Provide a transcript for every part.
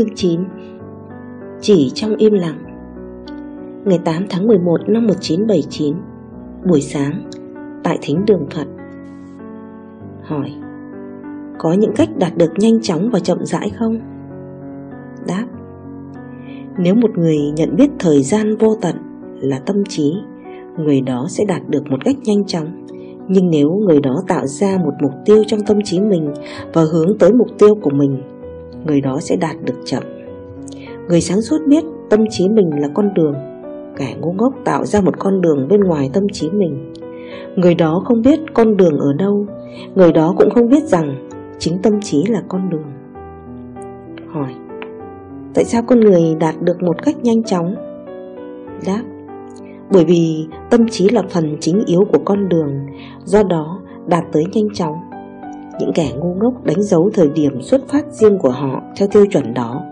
chương 9 Chỉ trong im lặng. Ngày 8 tháng 11 năm 1979 Buổi sáng, Tại thính đường Phật, Hỏi, Có những cách đạt được nhanh chóng và chậm rãi không? Đáp, Nếu một người nhận biết thời gian vô tận là tâm trí, Người đó sẽ đạt được một cách nhanh chóng. Nhưng nếu người đó tạo ra một mục tiêu trong tâm trí mình Và hướng tới mục tiêu của mình Người đó sẽ đạt được chậm. Người sáng suốt biết tâm trí mình là con đường. Kẻ ngu ngốc tạo ra một con đường bên ngoài tâm trí mình. Người đó không biết con đường ở đâu. Người đó cũng không biết rằng Chính tâm trí là con đường. Hỏi, Tại sao con người đạt được một cách nhanh chóng? Đáp, Bởi vì tâm trí là phần chính yếu của con đường, Do đó đạt tới nhanh chóng. Những kẻ ngu ngốc đánh dấu thời điểm xuất phát riêng của họ theo tiêu chuẩn đó.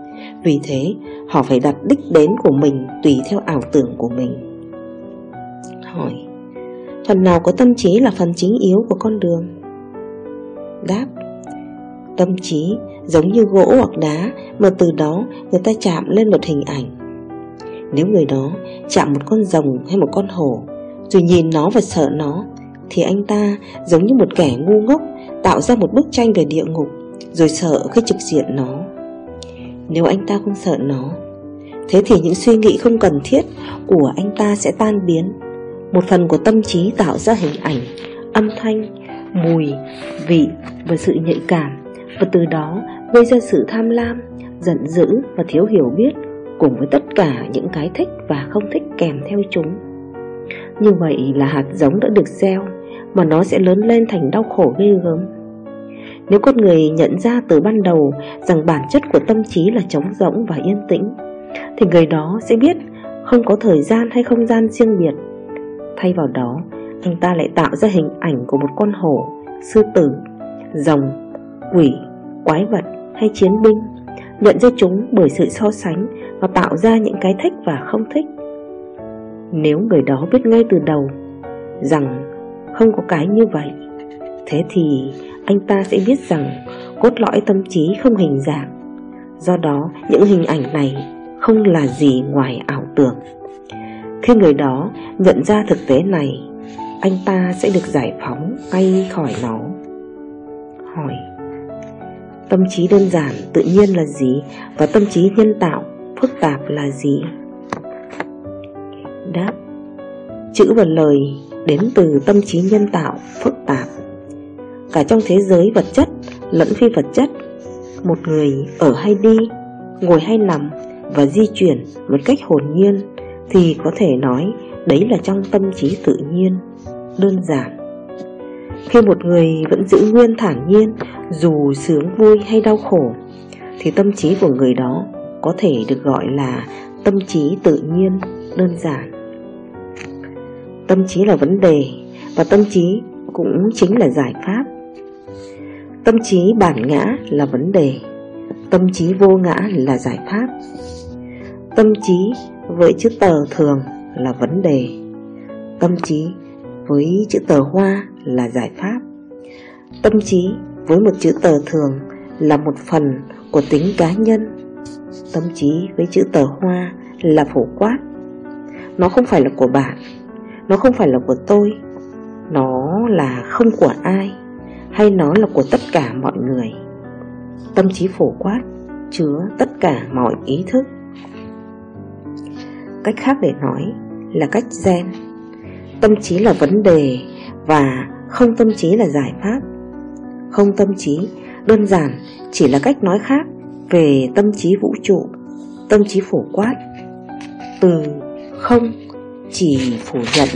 Vì thế, họ phải đặt đích đến của mình tùy theo ảo tưởng của mình. Hỏi, Phần nào có tâm trí là phần chính yếu của con đường? Đáp, Tâm trí giống như gỗ hoặc đá mà từ đó người ta chạm lên một hình ảnh. Nếu người đó chạm một con rồng hay một con hổ, Rồi nhìn nó và sợ nó, Thì anh ta giống như một kẻ ngu ngốc tạo ra một bức tranh về địa ngục Rồi sợ khi trực diện nó. Nếu anh ta không sợ nó Thế thì những suy nghĩ không cần thiết của anh ta sẽ tan biến. Một phần của tâm trí tạo ra hình ảnh, âm thanh, mùi, vị và sự nhạy cảm và từ đó gây ra sự tham lam, giận dữ và thiếu hiểu biết cùng với tất cả những cái thích và không thích kèm theo chúng. Như vậy là hạt giống đã được gieo mà nó sẽ lớn lên thành đau khổ ghê gớm. Nếu con người nhận ra từ ban đầu rằng bản chất của tâm trí là trống rỗng và yên tĩnh, thì người đó sẽ biết không có thời gian hay không gian riêng biệt Thay vào đó, anh ta lại tạo ra hình ảnh của một con hổ, sư tử, rồng, quỷ, quái vật hay chiến binh, nhận ra chúng bởi sự so sánh và tạo ra những cái thích và không thích. Nếu người đó biết ngay từ đầu rằng không có cái như vậy, thế thì anh ta sẽ biết rằng cốt lõi tâm trí không hình dạng. Do đó, những hình ảnh này không là gì ngoài ảo tưởng. Khi người đó nhận ra thực tế này Anh ta sẽ được giải phóng ngay khỏi nó Hỏi Tâm trí đơn giản tự nhiên là gì Và tâm trí nhân tạo phức tạp là gì Đáp Chữ và lời đến từ tâm trí nhân tạo phức tạp Cả trong thế giới vật chất lẫn phi vật chất Một người ở hay đi, ngồi hay nằm và di chuyển một cách hồn nhiên thì có thể nói đấy là trong tâm trí tự nhiên, đơn giản. Khi một người vẫn giữ nguyên thản nhiên dù sướng vui hay đau khổ thì tâm trí của người đó có thể được gọi là tâm trí tự nhiên, đơn giản. Tâm trí là vấn đề và tâm trí cũng chính là giải pháp. Tâm trí bản ngã là vấn đề, tâm trí vô ngã là giải pháp. Tâm trí với chữ tờ thường là vấn đề Tâm trí với chữ tờ hoa là giải pháp Tâm trí với một chữ tờ thường là một phần của tính cá nhân Tâm trí với chữ tờ hoa là phổ quát Nó không phải là của bạn nó không phải là của tôi. Nó là không của ai, Hay nó là của tất cả mọi người? Tâm trí phổ quát, chứa tất cả mọi ý thức. Cách khác để nói là cách gen. Tâm trí là vấn đề và không tâm trí là giải pháp. Không tâm trí đơn giản chỉ là cách nói khác về tâm trí vũ trụ, Tâm trí phổ quát. Từ không chỉ phủ nhận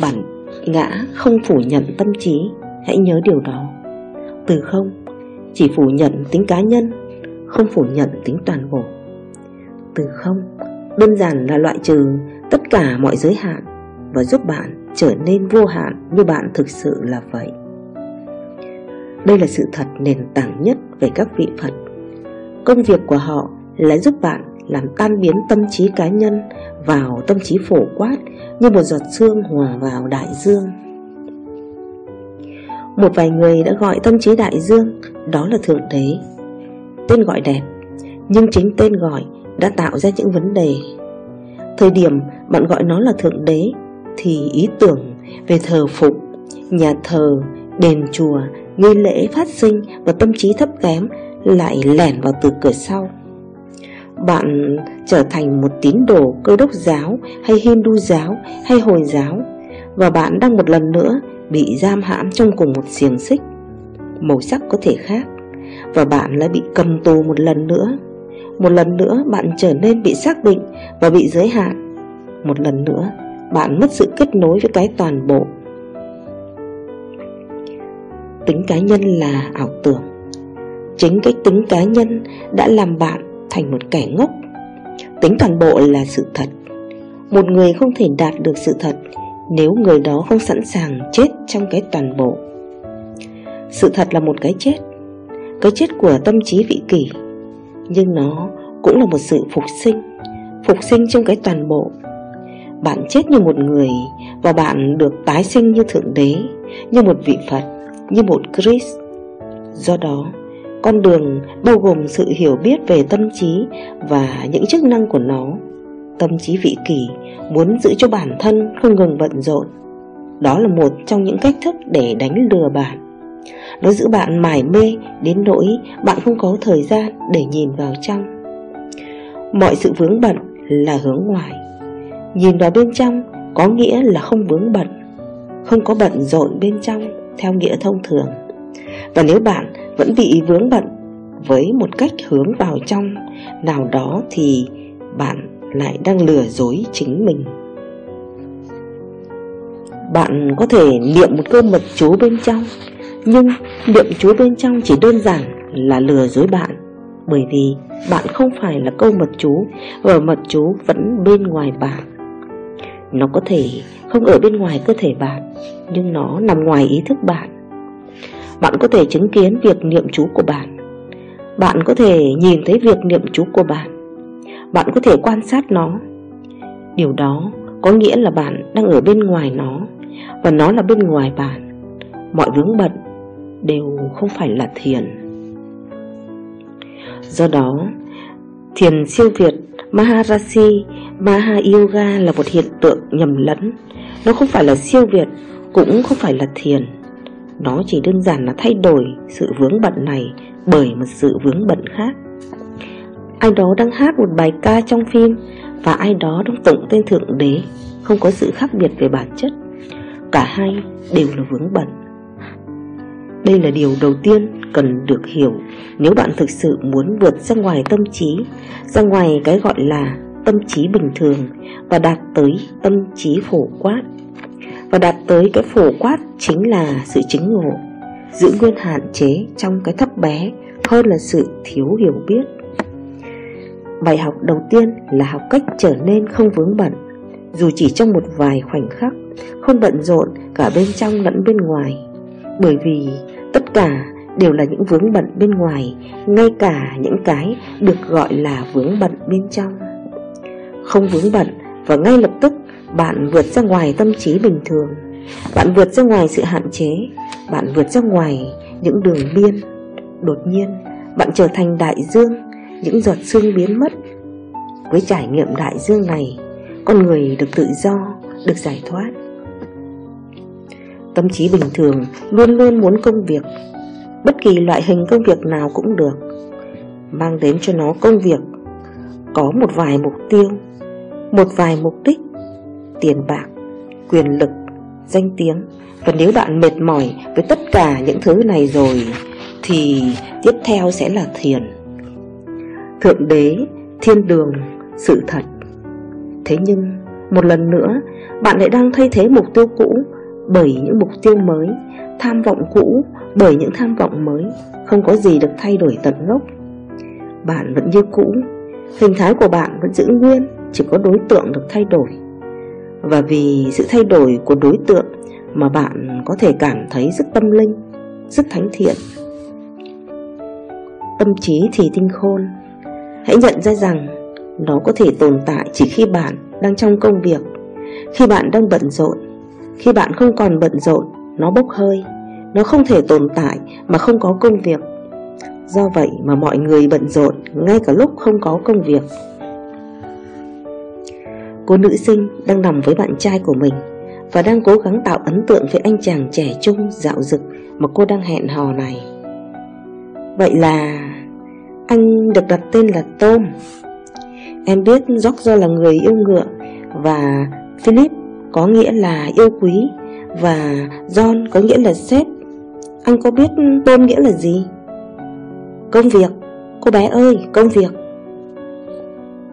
bản ngã không phủ nhận tâm trí, Hãy nhớ điều đó Từ không, chỉ phủ nhận tính cá nhân, Không phủ nhận tính toàn bộ Từ không, đơn giản là loại trừ tất cả mọi giới hạn và giúp bạn trở nên vô hạn như bạn thực sự là vậy. Đây là sự thật nền tảng nhất về các vị Phật. Công việc của họ là giúp bạn làm tan biến tâm trí cá nhân vào tâm trí phổ quát như một giọt sương hòa vào đại dương. Một vài người đã gọi tâm trí đại dương đó là Thượng Đế. Tên gọi đẹp, Nhưng chính tên gọi đã tạo ra những vấn đề Thời điểm bạn gọi nó là Thượng Đế Thì ý tưởng về thờ phụng, nhà thờ, đền chùa, nghi lễ phát sinh và tâm trí thấp kém lại lẻn vào từ cửa sau bạn trở thành một tín đồ cơ đốc giáo, hay Hindu giáo, hay Hồi giáo, và bạn đang một lần nữa bị giam hãm trong cùng một xiềng xích. Màu sắc có thể khác, và bạn lại bị cầm tù một lần nữa. Một lần nữa, bạn trở nên bị xác định và bị giới hạn. Một lần nữa, bạn mất sự kết nối với cái toàn bộ. Tính cá nhân là ảo tưởng. Chính cái tính cá nhân đã làm bạn thành một kẻ ngốc. Tính toàn bộ là sự thật. Một người không thể đạt được sự thật nếu người đó không sẵn sàng chết trong cái toàn bộ. Sự thật là một cái chết, cái chết của tâm trí vị kỷ, nhưng nó cũng là một sự phục sinh, phục sinh trong cái toàn bộ. Bạn chết như một người và bạn được tái sinh như Thượng Đế, như một vị Phật, như một Christ. Do đó, con đường bao gồm sự hiểu biết về tâm trí và những chức năng của nó. Tâm trí vị kỷ muốn giữ cho bản thân không ngừng bận rộn. Đó là một trong những cách thức để đánh lừa bạn. Nó giữ bạn mải mê đến nỗi bạn không có thời gian để nhìn vào trong. Mọi sự vướng bận là hướng ngoài. Nhìn vào bên trong có nghĩa là không vướng bận, Không có bận rộn bên trong theo nghĩa thông thường. Và nếu bạn vẫn bị vướng bận với một cách hướng vào trong, nào đó thì bạn lại đang lừa dối chính mình. Bạn có thể niệm một câu mật chú bên trong, Nhưng niệm chú bên trong chỉ đơn giản là lừa dối bạn, Bởi vì bạn không phải là câu mật chú, Và mật chú vẫn bên ngoài bạn. Nó có thể không ở bên ngoài cơ thể bạn, Nhưng nó nằm ngoài ý thức bạn. Bạn có thể chứng kiến việc niệm chú của bạn. Bạn có thể nhìn thấy việc niệm chú của bạn. Bạn có thể quan sát nó. Điều đó có nghĩa là bạn đang ở bên ngoài nó, Và nó là bên ngoài bạn. Mọi vướng bận đều không phải là thiền. Do đó, Thiền siêu việt Maharashi Maha Yoga là một hiện tượng nhầm lẫn. Nó không phải là siêu việt, Cũng không phải là thiền. Nó chỉ đơn giản là thay đổi sự vướng bận này Bởi một sự vướng bận khác. Ai đó đang hát một bài ca trong phim Và ai đó đang tụng tên Thượng Đế, Không có sự khác biệt về bản chất. Cả hai đều là vướng bận. Đây là điều đầu tiên cần được hiểu Nếu bạn thực sự muốn vượt ra ngoài tâm trí, Ra ngoài cái gọi là tâm trí bình thường Và đạt tới tâm trí phổ quát. Và đạt tới cái phổ quát chính là sự chứng ngộ, Giữ nguyên hạn chế trong cái thấp bé Hơn là sự thiếu hiểu biết. Bài học đầu tiên là học cách trở nên không vướng bận. Dù chỉ trong một vài khoảnh khắc, Không bận rộn cả bên trong lẫn bên ngoài. Bởi vì tất cả đều là những vướng bận bên ngoài, Ngay cả những cái được gọi là vướng bận bên trong. Không vướng bận và ngay lập tức bạn vượt ra ngoài tâm trí bình thường. Bạn vượt ra ngoài sự hạn chế. Bạn vượt ra ngoài những đường biên. Đột nhiên bạn trở thành đại dương. Những giọt sương biến mất. Với trải nghiệm đại dương này Con người được tự do, được giải thoát. Tâm trí bình thường luôn luôn muốn công việc. Bất kỳ loại hình công việc nào cũng được. Mang đến cho nó công việc. Có một vài mục tiêu Một vài mục đích. Tiền bạc, quyền lực, danh tiếng. Và nếu bạn mệt mỏi với tất cả những thứ này rồi Thì tiếp theo sẽ là thiền. Thượng đế, thiên đường, sự thật. Thế nhưng một lần nữa Bạn lại đang thay thế mục tiêu cũ Bởi những mục tiêu mới Tham vọng cũ bởi những tham vọng mới Không có gì được thay đổi tận gốc. Bạn vẫn như cũ Hình thái của bạn vẫn giữ nguyên Chỉ có đối tượng được thay đổi. Và vì sự thay đổi của đối tượng Mà bạn có thể cảm thấy rất tâm linh, Rất thánh thiện. Tâm trí thì tinh khôn. Hãy nhận ra rằng nó có thể tồn tại chỉ khi bạn đang trong công việc. Khi bạn đang bận rộn, Khi bạn không còn bận rộn, Nó bốc hơi. Nó không thể tồn tại mà không có công việc. Do vậy mà mọi người bận rộn ngay cả lúc không có công việc. Cô nữ sinh đang nằm với bạn trai của mình Và đang cố gắng tạo ấn tượng với anh chàng trẻ trung, dạo dực mà cô đang hẹn hò này. Vậy là anh được đặt tên là Tom. Em biết George là người yêu ngựa Và Philip có nghĩa là yêu quý Và John có nghĩa là sếp. Anh có biết Tom nghĩa là gì? Công việc. Cô bé ơi, công việc.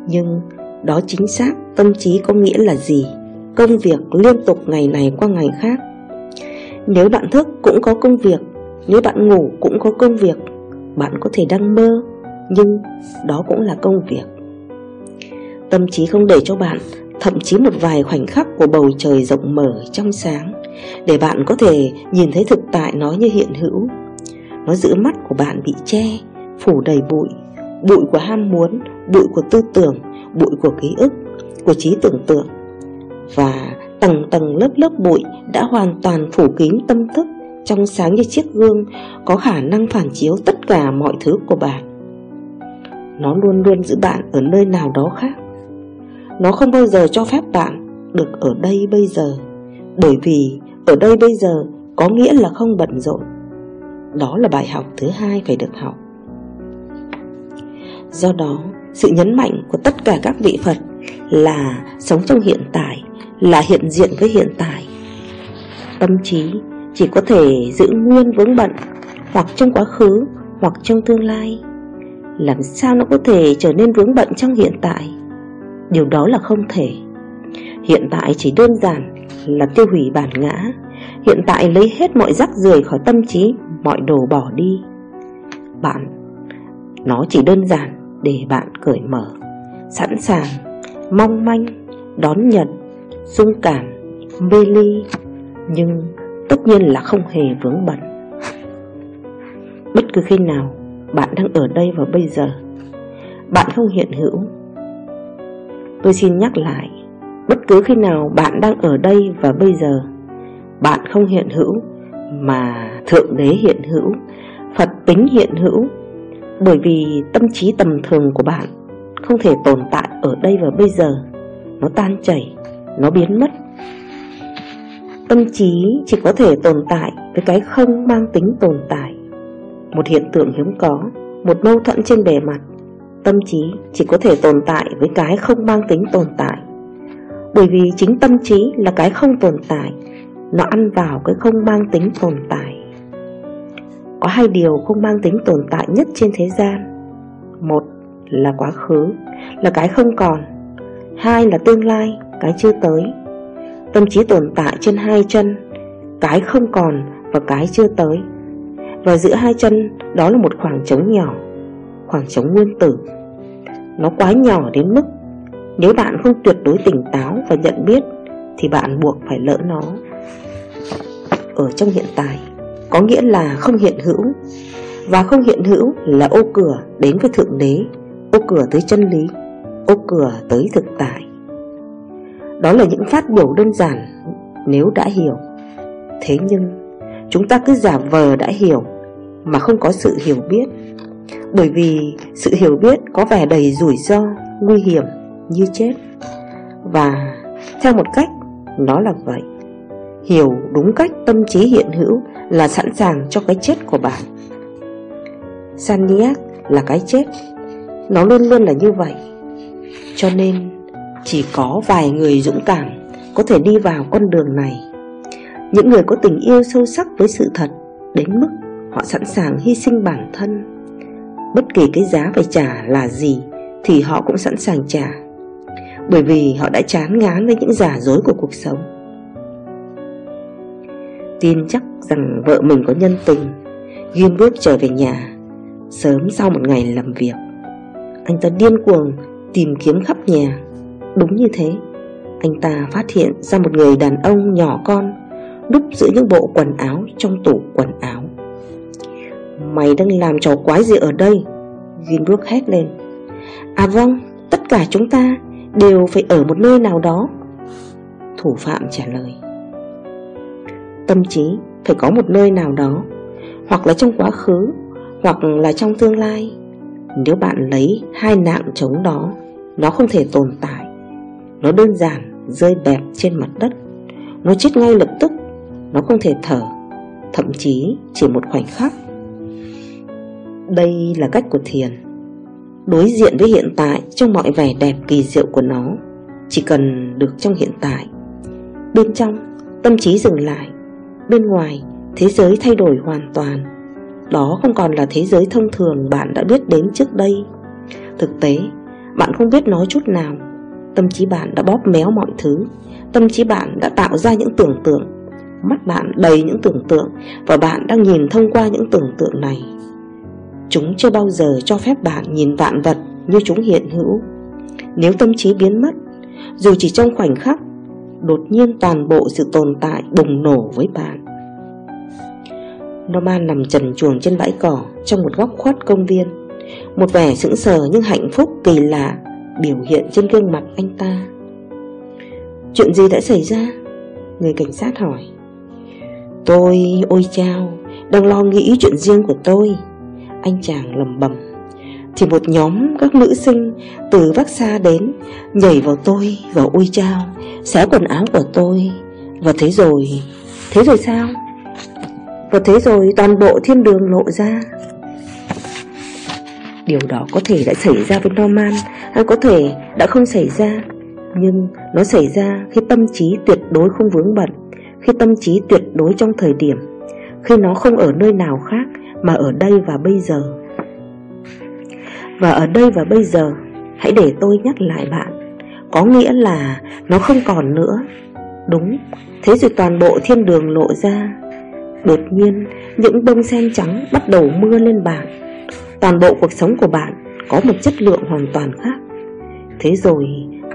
Nhưng đó chính xác, tâm trí có nghĩa là gì? Công việc liên tục ngày này qua ngày khác. Nếu bạn thức cũng có công việc, Nếu bạn ngủ cũng có công việc, Bạn có thể đang mơ, Nhưng đó cũng là công việc. Tâm trí không để cho bạn, Thậm chí một vài khoảnh khắc của bầu trời rộng mở trong sáng, Để bạn có thể nhìn thấy thực tại nó như hiện hữu. Nó giữ mắt của bạn bị che, Phủ đầy bụi Bụi của ham muốn, Bụi của tư tưởng. Bụi của ký ức Của trí tưởng tượng. Và tầng tầng lớp lớp bụi Đã hoàn toàn phủ kín tâm thức Trong sáng như chiếc gương Có khả năng phản chiếu tất cả mọi thứ của bạn. Nó luôn luôn giữ bạn ở nơi nào đó khác. Nó không bao giờ cho phép bạn Được ở đây bây giờ Bởi vì ở đây bây giờ Có nghĩa là không bận rộn. Đó là bài học thứ hai phải được học. Do đó, sự nhấn mạnh của tất cả các vị Phật là sống trong hiện tại, là hiện diện với hiện tại. Tâm trí chỉ có thể giữ nguyên vướng bận hoặc trong quá khứ hoặc trong tương lai. Làm sao nó có thể trở nên vướng bận trong hiện tại? Điều đó là không thể. Hiện tại chỉ đơn giản là tiêu hủy bản ngã. Hiện tại lấy hết mọi rắc rưởi khỏi tâm trí, mọi đồ bỏ đi. Bạn, nó chỉ đơn giản để bạn cởi mở Sẵn sàng, mong manh, đón nhận, dung cảm, mê ly Nhưng tất nhiên là không hề vướng bận. Bất cứ khi nào bạn đang ở đây và bây giờ Bạn không hiện hữu. Tôi xin nhắc lại Bất cứ khi nào bạn đang ở đây và bây giờ Bạn không hiện hữu Mà Thượng Đế hiện hữu Phật tính hiện hữu bởi vì tâm trí tầm thường của bạn Không thể tồn tại ở đây và bây giờ. Nó tan chảy, Nó biến mất. Tâm trí chỉ có thể tồn tại Với cái không mang tính tồn tại. Một hiện tượng hiếm có, Một mâu thuẫn trên bề mặt, Tâm trí chỉ có thể tồn tại Với cái không mang tính tồn tại. Bởi vì chính tâm trí là cái không tồn tại, Nó ăn vào cái không mang tính tồn tại có hai điều không mang tính tồn tại nhất trên thế gian. Một là quá khứ, Là cái không còn. Hai là tương lai, Cái chưa tới. Tâm trí tồn tại trên hai chân, Cái không còn và cái chưa tới. Và giữa hai chân, Đó là một khoảng trống nhỏ, Khoảng trống nguyên tử. Nó quá nhỏ đến mức Nếu bạn không tuyệt đối tỉnh táo và nhận biết Thì bạn buộc phải lỡ nó. Ở trong hiện tại có nghĩa là không hiện hữu. Và không hiện hữu là ô cửa đến với Thượng Đế Ô cửa tới chân lý Ô cửa tới thực tại. Đó là những phát biểu đơn giản nếu đã hiểu. Thế nhưng chúng ta cứ giả vờ đã hiểu Mà không có sự hiểu biết. Bởi vì sự hiểu biết có vẻ đầy rủi ro, nguy hiểm như chết. Và theo một cách nó là vậy. Hiểu đúng cách tâm trí hiện hữu là sẵn sàng cho cái chết của bạn. Saniac là cái chết. Nó luôn luôn là như vậy. Cho nên, chỉ có vài người dũng cảm Có thể đi vào con đường này. Những người có tình yêu sâu sắc với sự thật, Đến mức họ sẵn sàng hy sinh bản thân. Bất kỳ cái giá phải trả là gì Thì họ cũng sẵn sàng trả. Bởi vì họ đã chán ngán với những giả dối của cuộc sống tin chắc rằng vợ mình có nhân tình. Ghim bước trở về nhà Sớm sau một ngày làm việc. Anh ta điên cuồng tìm kiếm khắp nhà. Đúng như thế Anh ta phát hiện ra một người đàn ông nhỏ con Đúc giữa những bộ quần áo trong tủ quần áo. Mày đang làm trò quái gì ở đây? Ginbrook hét lên. À vâng, tất cả chúng ta đều phải ở một nơi nào đó. Thủ phạm trả lời. Tâm trí phải có một nơi nào đó Hoặc là trong quá khứ Hoặc là trong tương lai. Nếu bạn lấy hai nạng trống đó Nó không thể tồn tại. Nó đơn giản rơi bẹp trên mặt đất. Nó chết ngay lập tức Nó không thể thở. Thậm chí chỉ một khoảnh khắc. Đây là cách của thiền. Đối diện với hiện tại trong mọi vẻ đẹp kỳ diệu của nó Chỉ cần được trong hiện tại. Bên trong, tâm trí dừng lại. Bên ngoài, thế giới thay đổi hoàn toàn. Đó không còn là thế giới thông thường bạn đã biết đến trước đây. Thực tế, bạn không biết nói chút nào. Tâm trí bạn đã bóp méo mọi thứ. Tâm trí bạn đã tạo ra những tưởng tượng. Mắt bạn đầy những tưởng tượng Và bạn đang nhìn thông qua những tưởng tượng này. Chúng chưa bao giờ cho phép bạn nhìn vạn vật như chúng hiện hữu. Nếu tâm trí biến mất Dù chỉ trong khoảnh khắc Đột nhiên toàn bộ sự tồn tại bùng nổ với bạn. Norman nằm trần chuồng trên bãi cỏ Trong một góc khuất công viên. Một vẻ sững sờ nhưng hạnh phúc kỳ lạ Biểu hiện trên gương mặt anh ta. Chuyện gì đã xảy ra? Người cảnh sát hỏi. Tôi, ôi chao, đang lo nghĩ chuyện riêng của tôi. Anh chàng lầm bầm thì một nhóm các nữ sinh từ vác xa đến Nhảy vào tôi và ui trao Xé quần áo của tôi. Và thế rồi Thế rồi sao? Và thế rồi toàn bộ thiên đường lộ ra. Điều đó có thể đã xảy ra với Norman Hay có thể đã không xảy ra. Nhưng nó xảy ra khi tâm trí tuyệt đối không vướng bận, Khi tâm trí tuyệt đối trong thời điểm, Khi nó không ở nơi nào khác Mà ở đây và bây giờ. Và ở đây và bây giờ, Hãy để tôi nhắc lại bạn. Có nghĩa là nó không còn nữa. Đúng, Thế rồi toàn bộ thiên đường lộ ra. Đột nhiên, Những bông sen trắng bắt đầu mưa lên bạn Toàn bộ cuộc sống của bạn Có một chất lượng hoàn toàn khác. Thế rồi,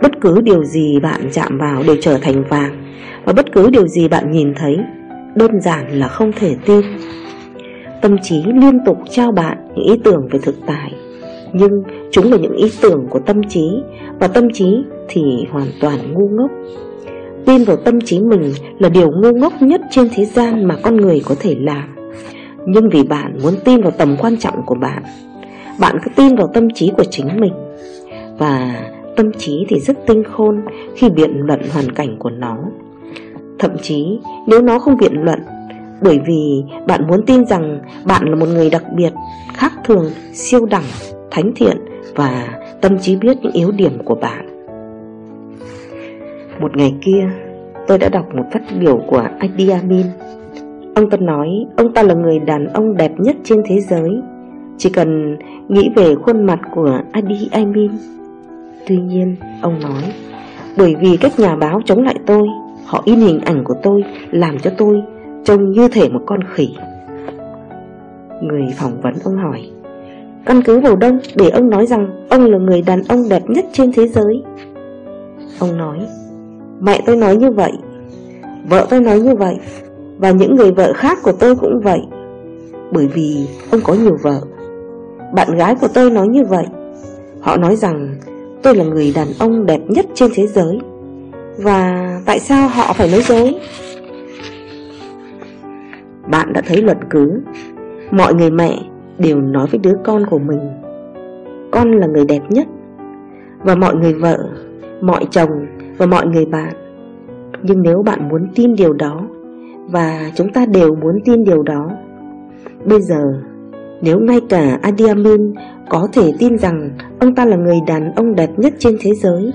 Bất cứ điều gì bạn chạm vào đều trở thành vàng. Và bất cứ điều gì bạn nhìn thấy, Đơn giản là không thể tin. Tâm trí liên tục trao bạn những ý tưởng về thực tại. Nhưng chúng là những ý tưởng của tâm trí Và tâm trí thì hoàn toàn ngu ngốc. Tin vào tâm trí mình là điều ngu ngốc nhất trên thế gian mà con người có thể làm. Nhưng vì bạn muốn tin vào tầm quan trọng của bạn Bạn cứ tin vào tâm trí của chính mình. Và tâm trí thì rất tinh khôn khi biện luận hoàn cảnh của nó. Thậm chí nếu nó không biện luận Bởi vì bạn muốn tin rằng bạn là một người đặc biệt, khác thường, siêu đẳng, thánh thiện Và tâm trí biết những yếu điểm của bạn. Một ngày kia, tôi đã đọc một phát biểu của Idi Amin. Ông ta nói ông ta là người đàn ông đẹp nhất trên thế giới. Chỉ cần nghĩ về khuôn mặt của Idi Amin. Tuy nhiên, ông nói Bởi vì các nhà báo chống lại tôi Họ in hình ảnh của tôi Làm cho tôi trông như thể một con khỉ. Người phỏng vấn ông hỏi Căn cứ vào đông để ông nói rằng Ông là người đàn ông đẹp nhất trên thế giới? Ông nói, Mẹ tôi nói như vậy, Vợ tôi nói như vậy, Và những người vợ khác của tôi cũng vậy. Bởi vì ông có nhiều vợ. Bạn gái của tôi nói như vậy. Họ nói rằng Tôi là người đàn ông đẹp nhất trên thế giới. Và tại sao họ phải nói dối? Bạn đã thấy luận cứ. Mọi người mẹ đều nói với đứa con của mình. Con là người đẹp nhất Và mọi người vợ, mọi chồng và mọi người bạn. Nhưng nếu bạn muốn tin điều đó Và chúng ta đều muốn tin điều đó Bây giờ nếu ngay cả Adi Amin có thể tin rằng ông ta là người đàn ông đẹp nhất trên thế giới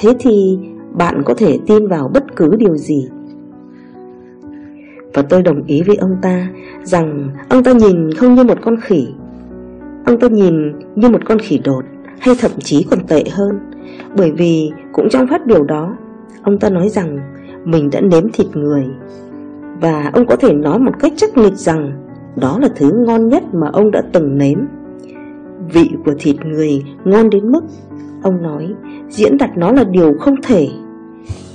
Thế thì bạn có thể tin vào bất cứ điều gì. Và tôi đồng ý với ông ta rằng ông ta nhìn không như một con khỉ. Ông ta nhìn như một con khỉ đột hay thậm chí còn tệ hơn. Bởi vì cũng trong phát biểu đó, Ông ta nói rằng mình đã nếm thịt người. Và ông có thể nói một cách chắc nghịch rằng Đó là thứ ngon nhất mà ông đã từng nếm. Vị của thịt người ngon đến mức, Ông nói, diễn đặt nó là điều không thể.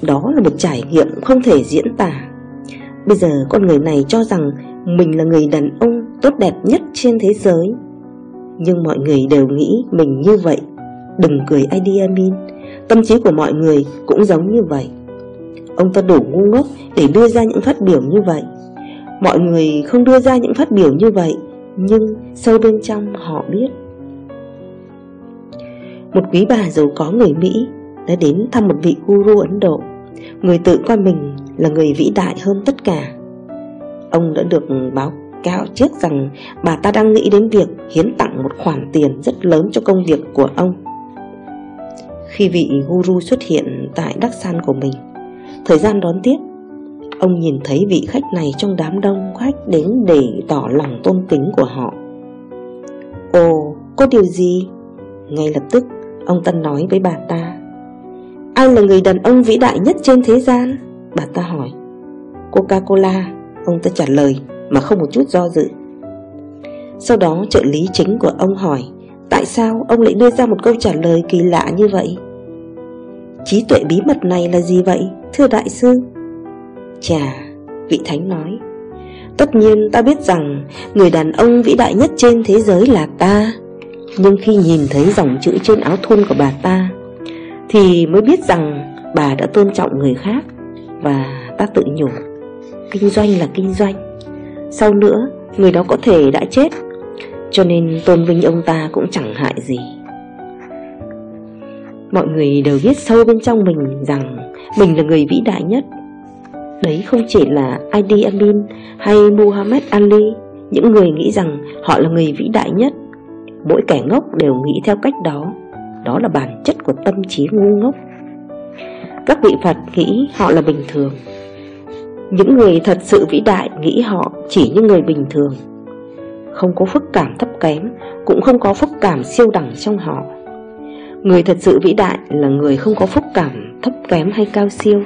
Đó là một trải nghiệm không thể diễn tả. Bây giờ con người này cho rằng Mình là người đàn ông tốt đẹp nhất trên thế giới. Nhưng mọi người đều nghĩ mình như vậy. Đừng cười Idi Amin. Tâm trí của mọi người cũng giống như vậy. Ông ta đủ ngu ngốc để đưa ra những phát biểu như vậy. Mọi người không đưa ra những phát biểu như vậy, Nhưng sâu bên trong họ biết. Một quý bà giàu có người Mỹ Đã đến thăm một vị guru Ấn Độ. Người tự coi mình là người vĩ đại hơn tất cả Ông đã được báo cáo trước rằng bà ta đang nghĩ đến việc hiến tặng một khoản tiền rất lớn cho công việc của ông Khi vị guru xuất hiện tại đắc san của mình Thời gian đón tiếp Ông nhìn thấy vị khách này trong đám đông khách đến để tỏ lòng tôn kính của họ Ồ, có điều gì? Ngay lập tức, ông Tân nói với bà ta Ai là người đàn ông vĩ đại nhất trên thế gian? Bà ta hỏi Coca-Cola Ông ta trả lời mà không một chút do dự Sau đó trợ lý chính của ông hỏi Tại sao ông lại đưa ra một câu trả lời kỳ lạ như vậy? Trí tuệ bí mật này là gì vậy, thưa đại sư? Chà, vị thánh nói Tất nhiên ta biết rằng Người đàn ông vĩ đại nhất trên thế giới là ta Nhưng khi nhìn thấy dòng chữ trên áo thun của bà ta Thì mới biết rằng bà đã tôn trọng người khác và ta tự nhủ, Kinh doanh là kinh doanh. Sau nữa, người đó có thể đã chết, Cho nên tôn vinh ông ta cũng chẳng hại gì. Mọi người đều biết sâu bên trong mình rằng Mình là người vĩ đại nhất. Đấy không chỉ là Idi Amin hay Muhammad Ali, Những người nghĩ rằng họ là người vĩ đại nhất. Mỗi kẻ ngốc đều nghĩ theo cách đó. Đó là bản chất của tâm trí ngu ngốc. Các vị Phật nghĩ họ là bình thường. Những người thật sự vĩ đại nghĩ họ chỉ như người bình thường. Không có phức cảm thấp kém, Cũng không có phức cảm siêu đẳng trong họ. Người thật sự vĩ đại là người không có phức cảm thấp kém hay cao siêu.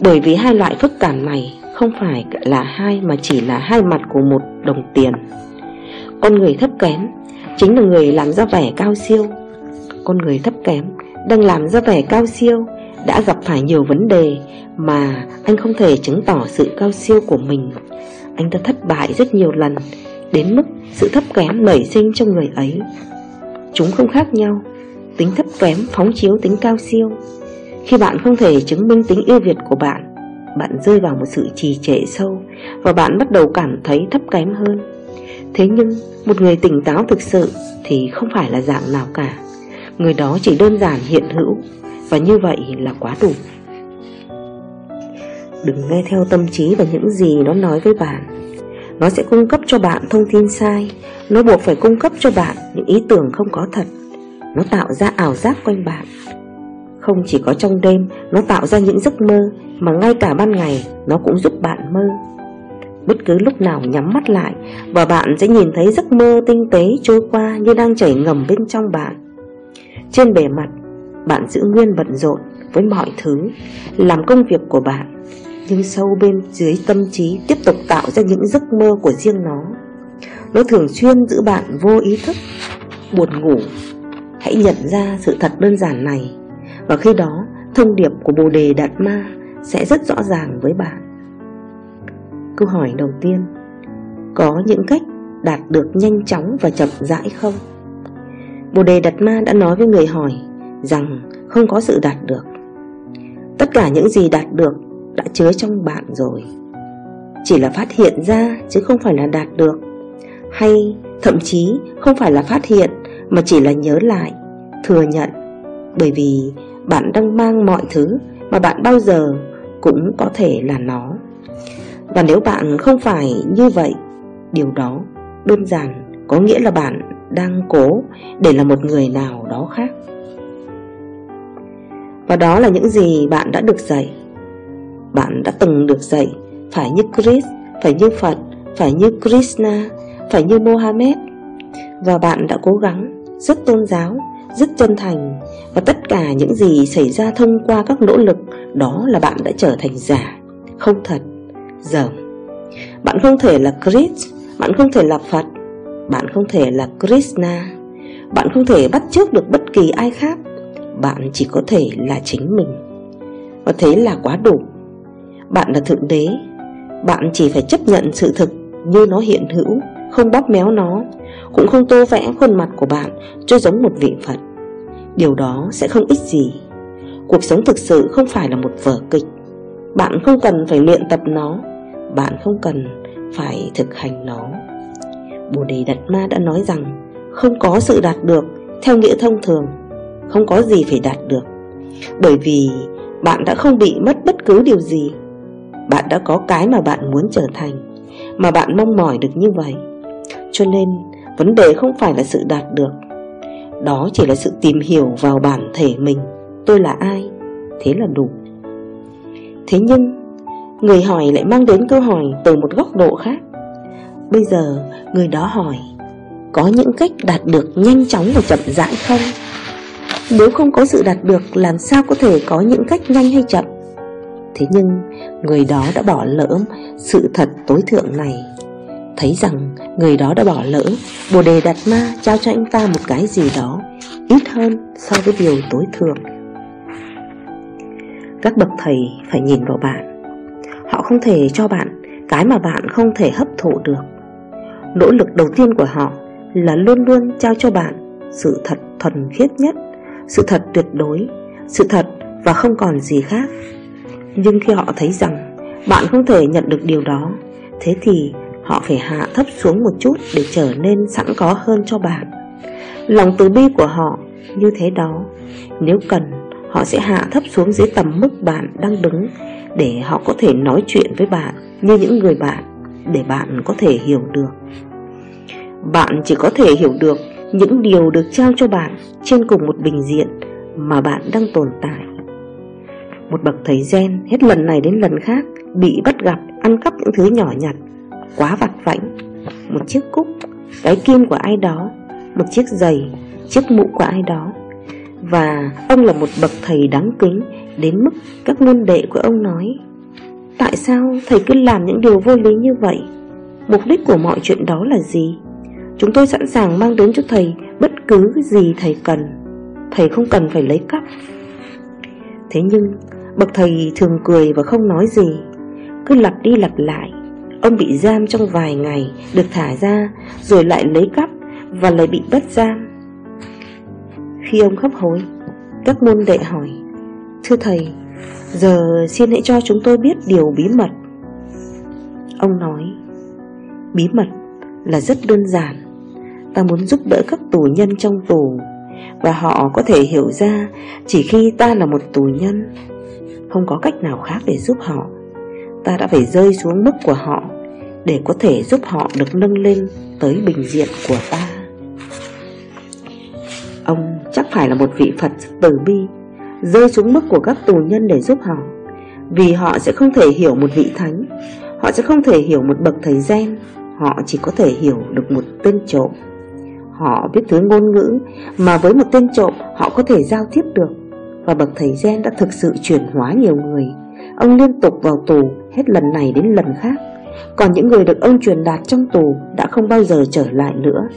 Bởi vì hai loại phức cảm này không phải là hai mà chỉ là hai mặt của một đồng tiền. Con người thấp kém chính là người làm ra vẻ cao siêu. Con người thấp kém đang làm ra vẻ cao siêu đã gặp phải nhiều vấn đề mà anh không thể chứng tỏ sự cao siêu của mình. Anh đã thất bại rất nhiều lần, Đến mức sự thấp kém nảy sinh trong người ấy. Chúng không khác nhau, Tính thấp kém phóng chiếu tính cao siêu. Khi bạn không thể chứng minh tính yêu Việt của bạn Bạn rơi vào một sự trì trệ sâu Và bạn bắt đầu cảm thấy thấp kém hơn. Thế nhưng, một người tỉnh táo thực sự Thì không phải là dạng nào cả. Người đó chỉ đơn giản hiện hữu. Và như vậy là quá đủ. Đừng nghe theo tâm trí và những gì nó nói với bạn. Nó sẽ cung cấp cho bạn thông tin sai. Nó buộc phải cung cấp cho bạn những ý tưởng không có thật. Nó tạo ra ảo giác quanh bạn. Không chỉ có trong đêm, Nó tạo ra những giấc mơ, Mà ngay cả ban ngày, Nó cũng giúp bạn mơ. Bất cứ lúc nào nhắm mắt lại, Và bạn sẽ nhìn thấy giấc mơ tinh tế trôi qua Như đang chảy ngầm bên trong bạn. Trên bề mặt bạn giữ nguyên bận rộn với mọi thứ, Làm công việc của bạn, Nhưng sâu bên dưới tâm trí Tiếp tục tạo ra những giấc mơ của riêng nó. Nó thường xuyên giữ bạn vô ý thức, Buồn ngủ. Hãy nhận ra sự thật đơn giản này, và khi đó, thông điệp của Bồ Đề Đạt Ma sẽ rất rõ ràng với bạn. Câu hỏi đầu tiên, Có những cách đạt được nhanh chóng và chậm rãi không? Bồ Đề Đạt Ma đã nói với người hỏi rằng không có sự đạt được. Tất cả những gì đạt được đã chứa trong bạn rồi. Chỉ là phát hiện ra chứ không phải là đạt được. Hay thậm chí không phải là phát hiện mà chỉ là nhớ lại, thừa nhận. Bởi vì bạn đang mang mọi thứ mà bạn bao giờ cũng có thể là nó. Và nếu bạn không phải như vậy Điều đó đơn giản có nghĩa là bạn đang cố để là một người nào đó khác. Và đó là những gì bạn đã được dạy. Bạn đã từng được dạy phải như Chris, phải như Phật, phải như Krishna, phải như Mohammed. Và bạn đã cố gắng rất tôn giáo rất chân thành. Và tất cả những gì xảy ra thông qua các nỗ lực Đó là bạn đã trở thành giả. Không thật. Dởm Bạn không thể là Chris Bạn không thể là Phật Bạn không thể là Krishna. Bạn không thể bắt chước được bất kỳ ai khác. Bạn chỉ có thể là chính mình. Và thế là quá đủ. Bạn là Thượng Đế. Bạn chỉ phải chấp nhận sự thực như nó hiện hữu, Không bóp méo nó, cũng không tô vẽ khuôn mặt của bạn cho giống một vị Phật. Điều đó sẽ không ích gì. Cuộc sống thực sự không phải là một vở kịch. Bạn không cần phải luyện tập nó. Bạn không cần phải thực hành nó. Bồ Đề Đạt Ma đã nói rằng, Không có sự đạt được Theo nghĩa thông thường. Không có gì phải đạt được. Bởi vì bạn đã không bị mất bất cứ điều gì. Bạn đã có cái mà bạn muốn trở thành, Mà bạn mong mỏi được như vậy. Cho nên, vấn đề không phải là sự đạt được. Đó chỉ là sự tìm hiểu vào bản thể mình. Tôi là ai? Thế là đủ. Thế nhưng, Người hỏi lại mang đến câu hỏi từ một góc độ khác. Bây giờ, người đó hỏi, Có những cách đạt được nhanh chóng và chậm rãi không? Nếu không có sự đạt được Làm sao có thể có những cách nhanh hay chậm? Thế nhưng người đó đã bỏ lỡ sự thật tối thượng này. Thấy rằng người đó đã bỏ lỡ Bồ đề đạt ma trao cho anh ta một cái gì đó Ít hơn so với điều tối thượng. Các bậc thầy phải nhìn vào bạn. Họ không thể cho bạn cái mà bạn không thể hấp thụ được. Nỗ lực đầu tiên của họ là luôn luôn trao cho bạn sự thật thuần khiết nhất, sự thật tuyệt đối, sự thật và không còn gì khác. Nhưng khi họ thấy rằng bạn không thể nhận được điều đó, thế thì họ phải hạ thấp xuống một chút để trở nên sẵn có hơn cho bạn. Lòng từ bi của họ như thế đó, nếu cần, họ sẽ hạ thấp xuống dưới tầm mức bạn đang đứng để họ có thể nói chuyện với bạn như những người bạn để bạn có thể hiểu được. Bạn chỉ có thể hiểu được những điều được trao cho bạn trên cùng một bình diện mà bạn đang tồn tại. Một bậc thầy gen hết lần này đến lần khác bị bắt gặp ăn cắp những thứ nhỏ nhặt, quá vặt vãnh, một chiếc cúc, cái kim của ai đó, một chiếc giày, chiếc mũ của ai đó. Và ông là một bậc thầy đáng kính đến mức các môn đệ của ông nói Tại sao thầy cứ làm những điều vô lý như vậy? Mục đích của mọi chuyện đó là gì? Chúng tôi sẵn sàng mang đến cho thầy bất cứ gì thầy cần. Thầy không cần phải lấy cắp. Thế nhưng, Bậc thầy thường cười và không nói gì. Cứ lặp đi lặp lại, Ông bị giam trong vài ngày, Được thả ra, Rồi lại lấy cắp Và lại bị bắt giam. Khi ông khóc hối, Các môn đệ hỏi, Thưa thầy, Giờ xin hãy cho chúng tôi biết điều bí mật. Ông nói, Bí mật là rất đơn giản. Ta muốn giúp đỡ các tù nhân trong tù, Và họ có thể hiểu ra Chỉ khi ta là một tù nhân, Không có cách nào khác để giúp họ. Ta đã phải rơi xuống mức của họ Để có thể giúp họ được nâng lên Tới bình diện của ta. Ông chắc phải là một vị Phật từ bi, Rơi xuống mức của các tù nhân để giúp họ, Vì họ sẽ không thể hiểu một vị thánh, Họ sẽ không thể hiểu một bậc thầy gen, Họ chỉ có thể hiểu được một tên trộm. Họ biết thứ ngôn ngữ mà với một tên trộm họ có thể giao tiếp được. Và bậc thầy gen đã thực sự chuyển hóa nhiều người. Ông liên tục vào tù, hết lần này đến lần khác. Còn những người được ông truyền đạt trong tù đã không bao giờ trở lại nữa.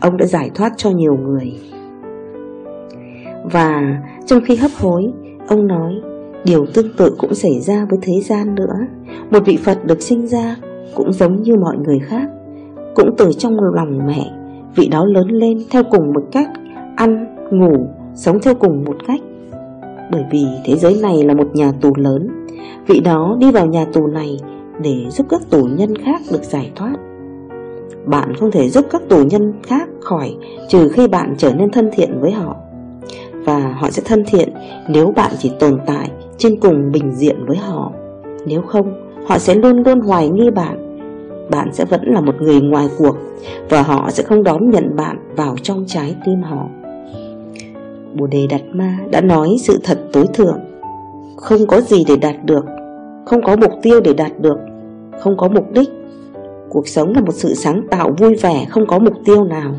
Ông đã giải thoát cho nhiều người. Và trong khi hấp hối, Ông nói, Điều tương tự cũng xảy ra với thế gian nữa. Một vị Phật được sinh ra Cũng giống như mọi người khác, Cũng từ trong lòng mẹ Vị đó lớn lên theo cùng một cách Ăn, ngủ, sống theo cùng một cách. Bởi vì thế giới này là một nhà tù lớn Vị đó đi vào nhà tù này Để giúp các tù nhân khác được giải thoát. Bạn không thể giúp các tù nhân khác khỏi Trừ khi bạn trở nên thân thiện với họ. Và họ sẽ thân thiện Nếu bạn chỉ tồn tại trên cùng bình diện với họ. Nếu không Họ sẽ luôn luôn hoài nghi bạn bạn sẽ vẫn là một người ngoài cuộc và họ sẽ không đón nhận bạn vào trong trái tim họ. Bồ Đề Đạt Ma đã nói sự thật tối thượng. Không có gì để đạt được, Không có mục tiêu để đạt được, Không có mục đích. Cuộc sống là một sự sáng tạo vui vẻ, Không có mục tiêu nào.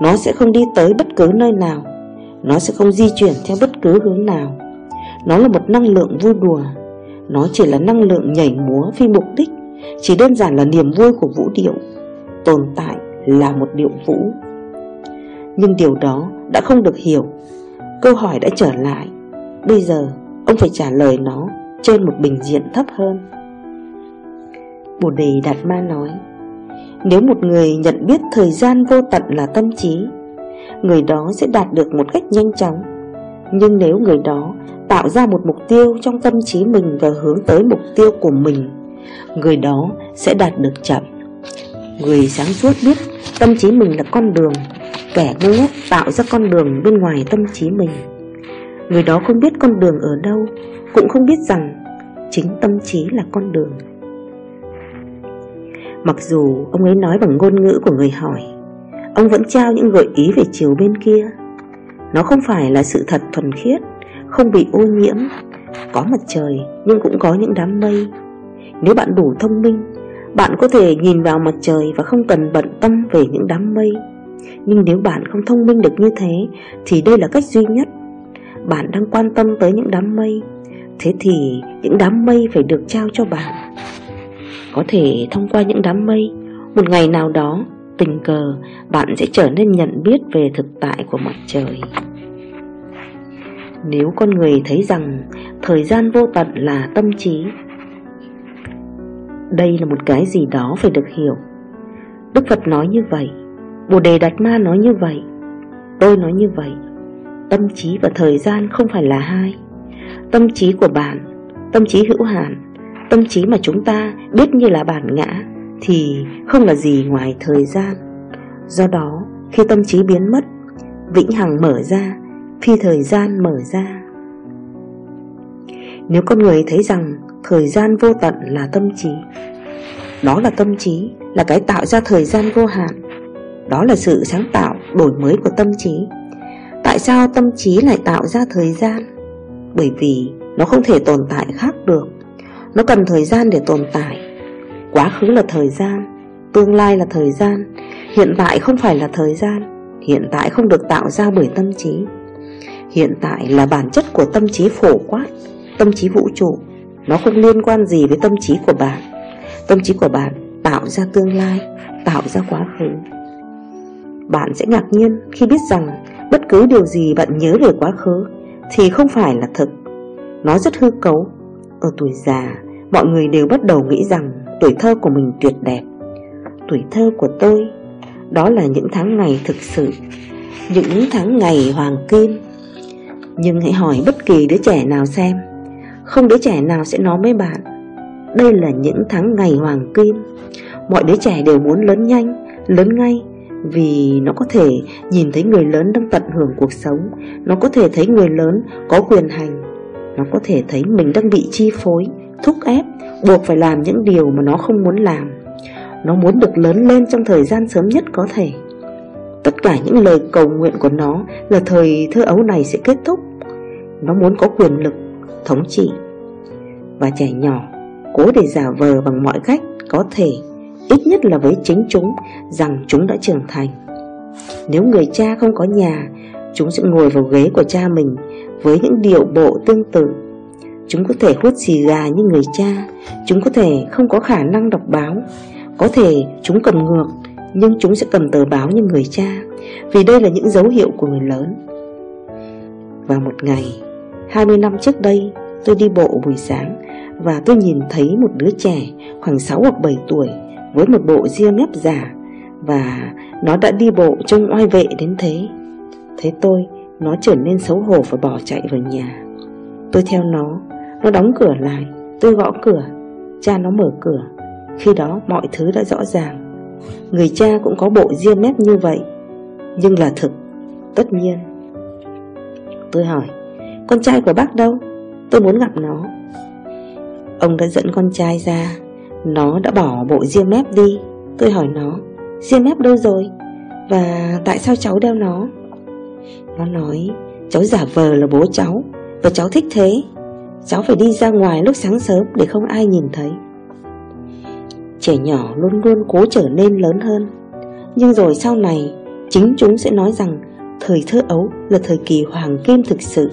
Nó sẽ không đi tới bất cứ nơi nào, Nó sẽ không di chuyển theo bất cứ hướng nào. Nó là một năng lượng vui đùa, Nó chỉ là năng lượng nhảy múa phi mục đích chỉ đơn giản là niềm vui của vũ điệu, Tồn tại là một điệu vũ. Nhưng điều đó đã không được hiểu. Câu hỏi đã trở lại. Bây giờ, ông phải trả lời nó Trên một bình diện thấp hơn. Bồ Đề Đạt Ma nói, Nếu một người nhận biết thời gian vô tận là tâm trí, Người đó sẽ đạt được một cách nhanh chóng. Nhưng nếu người đó tạo ra một mục tiêu trong tâm trí mình Và hướng tới mục tiêu của mình người đó sẽ đạt được chậm. Người sáng suốt biết tâm trí mình là con đường. Kẻ ngu ngốc tạo ra con đường bên ngoài tâm trí mình. Người đó không biết con đường ở đâu, Cũng không biết rằng chính tâm trí là con đường. Mặc dù ông ấy nói bằng ngôn ngữ của người hỏi, Ông vẫn trao những gợi ý về chiều bên kia. Nó không phải là sự thật thuần khiết, Không bị ô nhiễm. Có mặt trời nhưng cũng có những đám mây. Nếu bạn đủ thông minh, Bạn có thể nhìn vào mặt trời và không cần bận tâm về những đám mây. Nhưng nếu bạn không thông minh được như thế, Thì đây là cách duy nhất. Bạn đang quan tâm tới những đám mây. Thế thì những đám mây phải được trao cho bạn. Có thể thông qua những đám mây, Một ngày nào đó, tình cờ, bạn sẽ trở nên nhận biết về thực tại của mặt trời. Nếu con người thấy rằng thời gian vô tận là tâm trí đây là một cái gì đó phải được hiểu. Đức Phật nói như vậy, Bồ Đề Đạt Ma nói như vậy, Tôi nói như vậy. Tâm trí và thời gian không phải là hai. Tâm trí của bạn, Tâm trí hữu hạn, Tâm trí mà chúng ta biết như là bản ngã Thì không là gì ngoài thời gian. Do đó, khi tâm trí biến mất, Vĩnh hằng mở ra Phi thời gian mở ra. Nếu con người thấy rằng Thời gian vô tận là tâm trí. Đó là tâm trí, Là cái tạo ra thời gian vô hạn. Đó là sự sáng tạo, Đổi mới của tâm trí. Tại sao tâm trí lại tạo ra thời gian? Bởi vì nó không thể tồn tại khác được. Nó cần thời gian để tồn tại. Quá khứ là thời gian, Tương lai là thời gian, Hiện tại không phải là thời gian, Hiện tại không được tạo ra bởi tâm trí. Hiện tại là bản chất của tâm trí phổ quát, Tâm trí vũ trụ. Nó không liên quan gì với tâm trí của bạn. Tâm trí của bạn tạo ra tương lai, Tạo ra quá khứ. Bạn sẽ ngạc nhiên khi biết rằng Bất cứ điều gì bạn nhớ về quá khứ thì không phải là thực Nó rất hư cấu. Ở tuổi già, Mọi người đều bắt đầu nghĩ rằng Tuổi thơ của mình tuyệt đẹp. Tuổi thơ của tôi, Đó là những tháng ngày thực sự, Những tháng ngày hoàng kim. Nhưng hãy hỏi bất kỳ đứa trẻ nào xem không đứa trẻ nào sẽ nói với bạn, Đây là những tháng ngày hoàng kim. Mọi đứa trẻ đều muốn lớn nhanh, Lớn ngay, vì nó có thể nhìn thấy người lớn đang tận hưởng cuộc sống. Nó có thể thấy người lớn có quyền hành. Nó có thể thấy mình đang bị chi phối, Thúc ép, Buộc phải làm những điều mà nó không muốn làm. Nó muốn được lớn lên trong thời gian sớm nhất có thể. Tất cả những lời cầu nguyện của nó Là thời thơ ấu này sẽ kết thúc. Nó muốn có quyền lực Thống trị Và trẻ nhỏ Cố để giả vờ bằng mọi cách có thể ít nhất là với chính chúng rằng chúng đã trưởng thành. Nếu người cha không có nhà, chúng sẽ ngồi vào ghế của cha mình với những điệu bộ tương tự. Chúng có thể hút xì gà như người cha, chúng có thể không có khả năng đọc báo, có thể chúng cầm ngược, nhưng chúng sẽ cầm tờ báo như người cha, vì đây là những dấu hiệu của người lớn. Và một ngày, 20 năm trước đây, tôi đi bộ buổi sáng và tôi nhìn thấy một đứa trẻ khoảng 6 hoặc 7 tuổi với một bộ ria mép giả và nó đã đi bộ trông oai vệ đến thế. Thấy tôi, nó trở nên xấu hổ và bỏ chạy vào nhà. Tôi theo nó, nó đóng cửa lại, tôi gõ cửa, cha nó mở cửa. Khi đó mọi thứ đã rõ ràng. Người cha cũng có bộ ria mép như vậy, nhưng là thực, tất nhiên. Tôi hỏi, con trai của bác đâu? Tôi muốn gặp nó. Ông đã dẫn con trai ra. Nó đã bỏ bộ riêng mép đi. Tôi hỏi nó Riêng mép đâu rồi? Và tại sao cháu đeo nó? Nó nói, Cháu giả vờ là bố cháu, Và cháu thích thế. Cháu phải đi ra ngoài lúc sáng sớm Để không ai nhìn thấy. Trẻ nhỏ luôn luôn cố trở nên lớn hơn. Nhưng rồi sau này, Chính chúng sẽ nói rằng Thời thơ ấu là thời kỳ hoàng kim thực sự.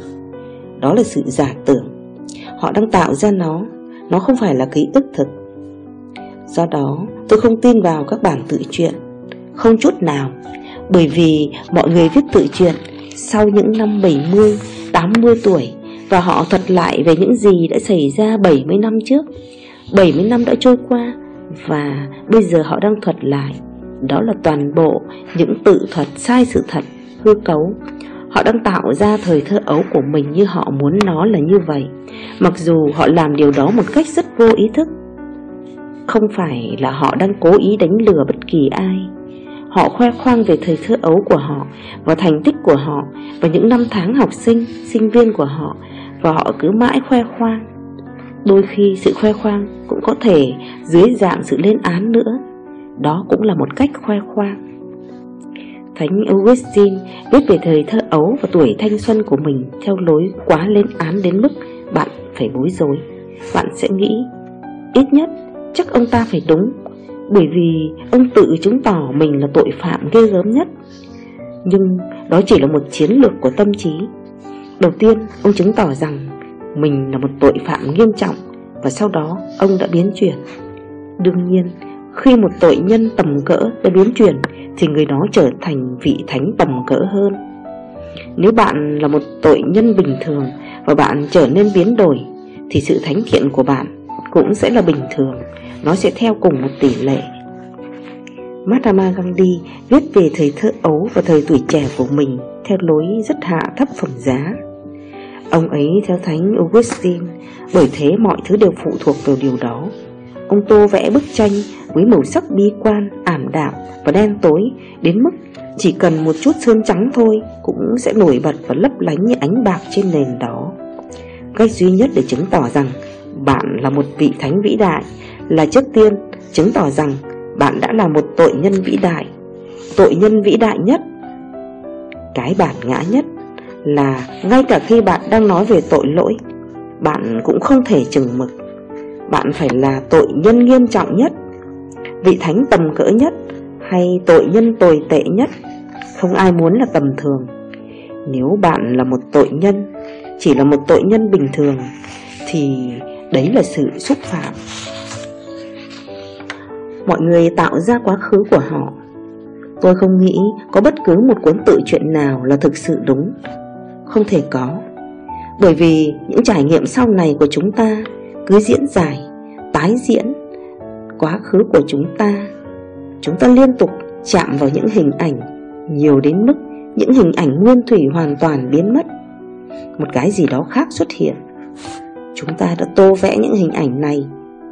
Đó là sự giả tưởng. Họ đang tạo ra nó. Nó không phải là ký ức thực. Do đó tôi không tin vào các bản tự truyện. Không chút nào. Bởi vì mọi người viết tự truyện Sau những năm 70, 80 tuổi Và họ thuật lại về những gì đã xảy ra 70 năm trước. 70 năm đã trôi qua Và bây giờ họ đang thuật lại. Đó là toàn bộ những tự thuật sai sự thật, hư cấu. Họ đang tạo ra thời thơ ấu của mình như họ muốn nó là như vậy. Mặc dù họ làm điều đó một cách rất vô ý thức không phải là họ đang cố ý đánh lừa bất kỳ ai. Họ khoe khoang về thời thơ ấu của họ Và thành tích của họ Và những năm tháng học sinh, sinh viên của họ Và họ cứ mãi khoe khoang. Đôi khi sự khoe khoang cũng có thể dưới dạng sự lên án nữa. Đó cũng là một cách khoe khoang. Thánh Augustine viết về thời thơ ấu và tuổi thanh xuân của mình Theo lối quá lên án đến mức bạn phải bối rối. Bạn sẽ nghĩ, Ít nhất chắc ông ta phải đúng, Bởi vì ông tự chứng tỏ mình là tội phạm ghê gớm nhất. Nhưng đó chỉ là một chiến lược của tâm trí. Đầu tiên, ông chứng tỏ rằng mình là một tội phạm nghiêm trọng Và sau đó ông đã biến chuyển. Đương nhiên, khi một tội nhân tầm cỡ đã biến chuyển thì người đó trở thành vị thánh tầm cỡ hơn Nếu bạn là một tội nhân bình thường Và bạn trở nên biến đổi Thì sự thánh thiện của bạn cũng sẽ là bình thường Nó sẽ theo cùng một tỷ lệ Mahatma Gandhi viết về thời thơ ấu và thời tuổi trẻ của mình theo lối rất hạ thấp phẩm giá. Ông ấy theo Thánh Augustine, bởi thế mọi thứ đều phụ thuộc vào điều đó. Ông tô vẽ bức tranh với màu sắc bi quan, ảm đạm và đen tối. Đến mức chỉ cần một chút sơn trắng thôi cũng sẽ nổi bật và lấp lánh như ánh bạc trên nền đó. Cách duy nhất để chứng tỏ rằng bạn là một vị thánh vĩ đại là trước tiên chứng tỏ rằng bạn đã là một tội nhân vĩ đại. Tội nhân vĩ đại nhất cái bản ngã nhất là ngay cả khi bạn đang nói về tội lỗi bạn cũng không thể chừng mực bạn phải là tội nhân nghiêm trọng nhất, vị thánh tầm cỡ nhất hay tội nhân tồi tệ nhất, không ai muốn là tầm thường. Nếu bạn là một tội nhân, chỉ là một tội nhân bình thường, thì đấy là sự xúc phạm. Mọi người tạo ra quá khứ của họ. Tôi không nghĩ có bất cứ một cuốn tự truyện nào là thực sự đúng. Không thể có. Bởi vì những trải nghiệm sau này của chúng ta cứ diễn dài tái diễn quá khứ của chúng ta. Chúng ta liên tục chạm vào những hình ảnh, nhiều đến mức những hình ảnh nguyên thủy hoàn toàn biến mất. Một cái gì đó khác xuất hiện. Chúng ta đã tô vẽ những hình ảnh này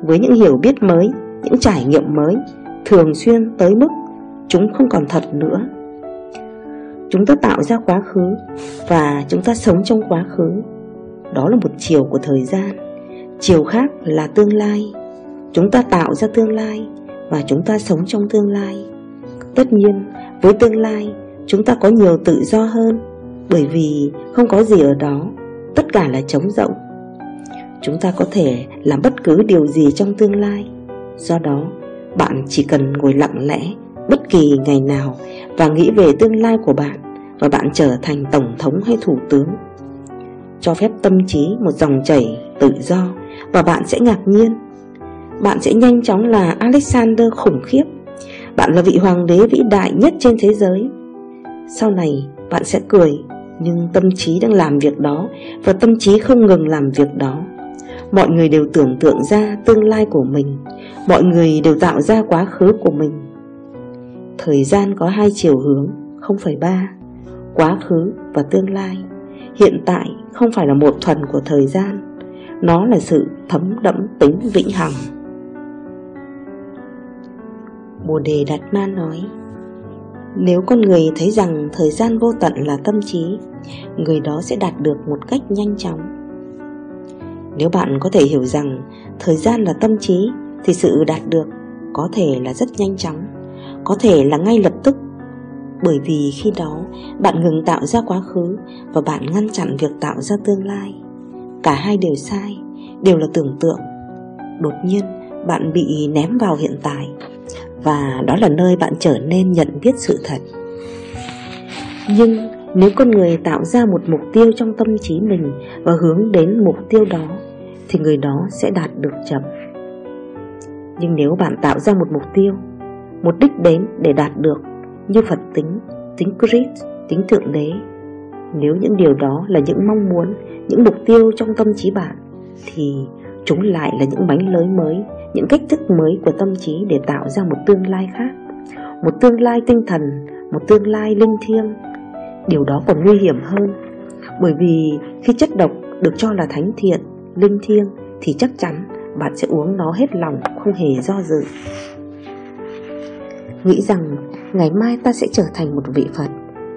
với những hiểu biết mới, những trải nghiệm mới, thường xuyên tới mức chúng không còn thật nữa. Chúng ta tạo ra quá khứ và chúng ta sống trong quá khứ. Đó là một chiều của thời gian chiều khác là tương lai. Chúng ta tạo ra tương lai và chúng ta sống trong tương lai. Tất nhiên, với tương lai, chúng ta có nhiều tự do hơn, bởi vì không có gì ở đó, tất cả là trống rỗng. Chúng ta có thể làm bất cứ điều gì trong tương lai. Do đó, bạn chỉ cần ngồi lặng lẽ bất kỳ ngày nào và nghĩ về tương lai của bạn và bạn trở thành tổng thống hay thủ tướng. Cho phép tâm trí một dòng chảy tự do và bạn sẽ ngạc nhiên. Bạn sẽ nhanh chóng là Alexander khủng khiếp. Bạn là vị hoàng đế vĩ đại nhất trên thế giới. Sau này, bạn sẽ cười, nhưng tâm trí đang làm việc đó và tâm trí không ngừng làm việc đó. Mọi người đều tưởng tượng ra tương lai của mình. Mọi người đều tạo ra quá khứ của mình. Thời gian có hai chiều hướng, không phải ba. Quá khứ và tương lai. Hiện tại không phải là một thuần của thời gian nó là sự thấm đẫm tính vĩnh hằng bồ đề đạt ma nói nếu con người thấy rằng thời gian vô tận là tâm trí người đó sẽ đạt được một cách nhanh chóng nếu bạn có thể hiểu rằng thời gian là tâm trí thì sự đạt được có thể là rất nhanh chóng, có thể là ngay lập tức. Bởi vì khi đó bạn ngừng tạo ra quá khứ và bạn ngăn chặn việc tạo ra tương lai. Cả hai đều sai, đều là tưởng tượng. Đột nhiên bạn bị ném vào hiện tại và đó là nơi bạn trở nên nhận biết sự thật. Nhưng nếu con người tạo ra một mục tiêu trong tâm trí mình và hướng đến mục tiêu đó thì người đó sẽ đạt được chậm. Nhưng nếu bạn tạo ra một mục tiêu, một đích đến để đạt được như Phật tính, tính Christ, tính Thượng Đế, nếu những điều đó là những mong muốn, những mục tiêu trong tâm trí bạn, thì chúng lại là những bánh lới mới, những cách thức mới của tâm trí để tạo ra một tương lai khác. Một tương lai tinh thần, một tương lai linh thiêng. Điều đó còn nguy hiểm hơn, bởi vì khi chất độc được cho là thánh thiện, linh thiêng thì chắc chắn Bạn sẽ uống nó hết lòng Không hề do dự Nghĩ rằng ngày mai ta sẽ trở thành một vị Phật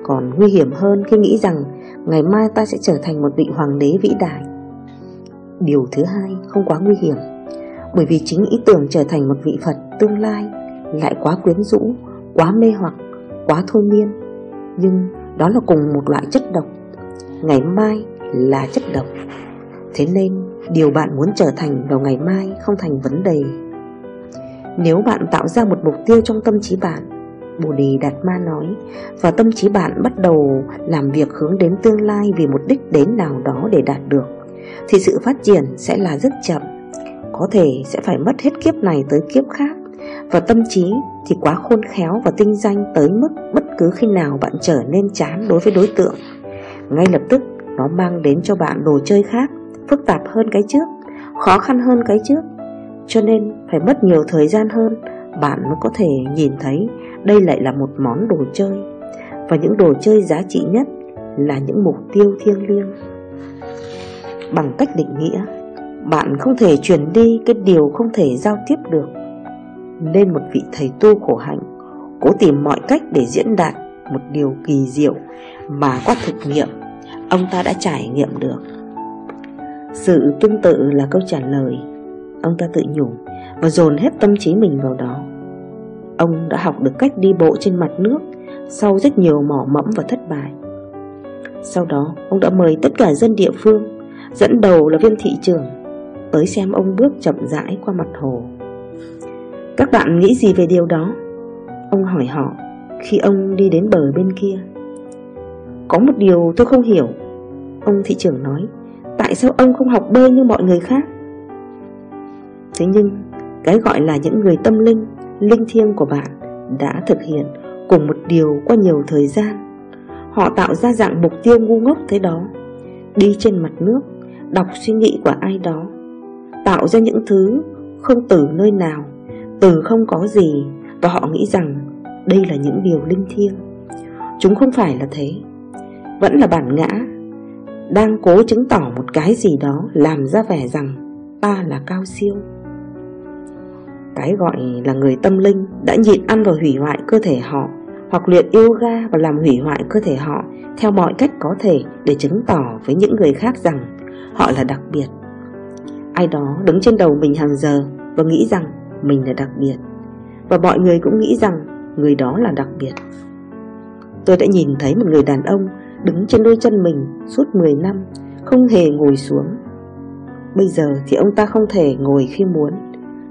còn nguy hiểm hơn khi nghĩ rằng Ngày mai ta sẽ trở thành một vị hoàng đế vĩ đại. Điều thứ hai không quá nguy hiểm Bởi vì chính ý tưởng trở thành một vị Phật tương lai Lại quá quyến rũ, quá mê hoặc, quá thôi miên. Nhưng đó là cùng một loại chất độc Ngày mai là chất độc. Thế nên điều bạn muốn trở thành vào ngày mai không thành vấn đề. Nếu bạn tạo ra một mục tiêu trong tâm trí bạn Bồ Đề Đạt Ma nói, Và tâm trí bạn bắt đầu làm việc hướng đến tương lai vì một đích đến nào đó để đạt được, Thì sự phát triển sẽ là rất chậm. Có thể sẽ phải mất hết kiếp này tới kiếp khác, Và tâm trí thì quá khôn khéo và tinh danh tới mức bất cứ khi nào bạn trở nên chán đối với đối tượng. Ngay lập tức, nó mang đến cho bạn đồ chơi khác, Phức tạp hơn cái trước, Khó khăn hơn cái trước. Cho nên phải mất nhiều thời gian hơn, Bạn mới có thể nhìn thấy đây lại là một món đồ chơi. Và những đồ chơi giá trị nhất Là những mục tiêu thiêng liêng. Bằng cách định nghĩa, Bạn không thể truyền đi Cái điều không thể giao tiếp được. Nên một vị thầy tu khổ hạnh, Cố tìm mọi cách để diễn đạt Một điều kỳ diệu Mà qua thực nghiệm, Ông ta đã trải nghiệm được. Sự tương tự là câu trả lời. Ông ta tự nhủ Và dồn hết tâm trí mình vào đó. Ông đã học được cách đi bộ trên mặt nước, Sau rất nhiều mỏ mẫm và thất bại. Sau đó, ông đã mời tất cả dân địa phương, Dẫn đầu là viên thị trưởng, Tới xem ông bước chậm rãi qua mặt hồ. Các bạn nghĩ gì về điều đó? Ông hỏi họ Khi ông đi đến bờ bên kia. Có một điều tôi không hiểu, Ông thị trưởng nói, Tại sao ông không học bơi như mọi người khác? Thế nhưng, Cái gọi là những người tâm linh Linh thiêng của bạn Đã thực hiện cùng một điều qua nhiều thời gian. Họ tạo ra dạng mục tiêu ngu ngốc thế đó. Đi trên mặt nước, Đọc suy nghĩ của ai đó. Tạo ra những thứ Không từ nơi nào, Từ không có gì, Và họ nghĩ rằng đây là những điều linh thiêng. Chúng không phải là thế. Vẫn là bản ngã, đang cố chứng tỏ một cái gì đó làm ra vẻ rằng ta là cao siêu. Cái gọi là người tâm linh đã nhịn ăn và hủy hoại cơ thể họ hoặc luyện yoga và làm hủy hoại cơ thể họ theo mọi cách có thể để chứng tỏ với những người khác rằng họ là đặc biệt. Ai đó đứng trên đầu mình hàng giờ và nghĩ rằng mình là đặc biệt và mọi người cũng nghĩ rằng người đó là đặc biệt. Tôi đã nhìn thấy một người đàn ông đứng trên đôi chân mình suốt 10 năm, không hề ngồi xuống. Bây giờ thì ông ta không thể ngồi khi muốn,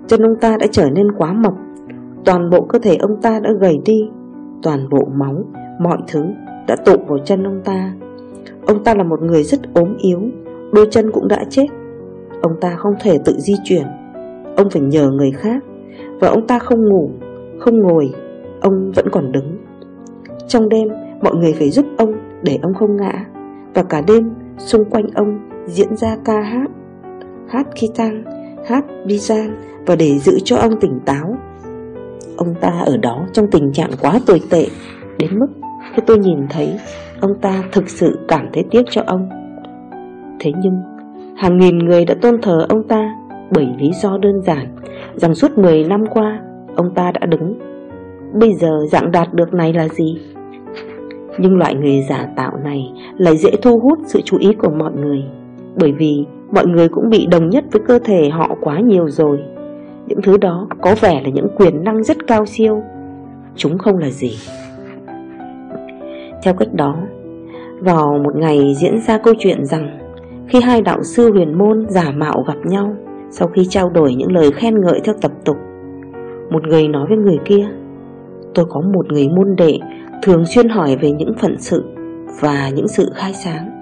chân ông ta đã trở nên quá mọc, toàn bộ cơ thể ông ta đã gầy đi, toàn bộ máu, mọi thứ đã tụ vào chân ông ta. Ông ta là một người rất ốm yếu, đôi chân cũng đã chết. Ông ta không thể tự di chuyển, ông phải nhờ người khác, và ông ta không ngủ, không ngồi, ông vẫn còn đứng. Trong đêm, mọi người phải giúp ông để ông không ngã. Và cả đêm xung quanh ông diễn ra ca hát. Hát khi tăng, hát bi Và để giữ cho ông tỉnh táo. Ông ta ở đó trong tình trạng quá tồi tệ, Đến mức khi tôi nhìn thấy, Ông ta thực sự cảm thấy tiếc cho ông. Thế nhưng, Hàng nghìn người đã tôn thờ ông ta Bởi lý do đơn giản Rằng suốt 10 năm qua, Ông ta đã đứng. Bây giờ dạng đạt được này là gì? Nhưng loại người giả tạo này lại dễ thu hút sự chú ý của mọi người, Bởi vì mọi người cũng bị đồng nhất với cơ thể họ quá nhiều rồi. Những thứ đó có vẻ là những quyền năng rất cao siêu. Chúng không là gì. Theo cách đó, Vào một ngày diễn ra câu chuyện rằng, Khi hai đạo sư huyền môn giả mạo gặp nhau, Sau khi trao đổi những lời khen ngợi theo tập tục, Một người nói với người kia, Tôi có một người môn đệ thường xuyên hỏi về những phận sự và những sự khai sáng.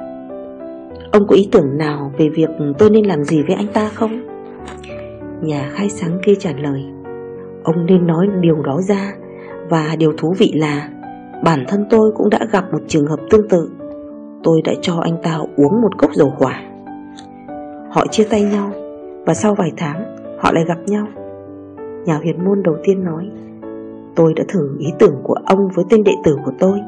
Ông có ý tưởng nào về việc tôi nên làm gì với anh ta không? Nhà khai sáng kia trả lời, Ông nên nói điều đó ra, Và điều thú vị là Bản thân tôi cũng đã gặp một trường hợp tương tự. Tôi đã cho anh ta uống một cốc dầu hỏa. Họ chia tay nhau, Và sau vài tháng, Họ lại gặp nhau. Nhà huyền môn đầu tiên nói, Tôi đã thử ý tưởng của ông với tên đệ tử của tôi.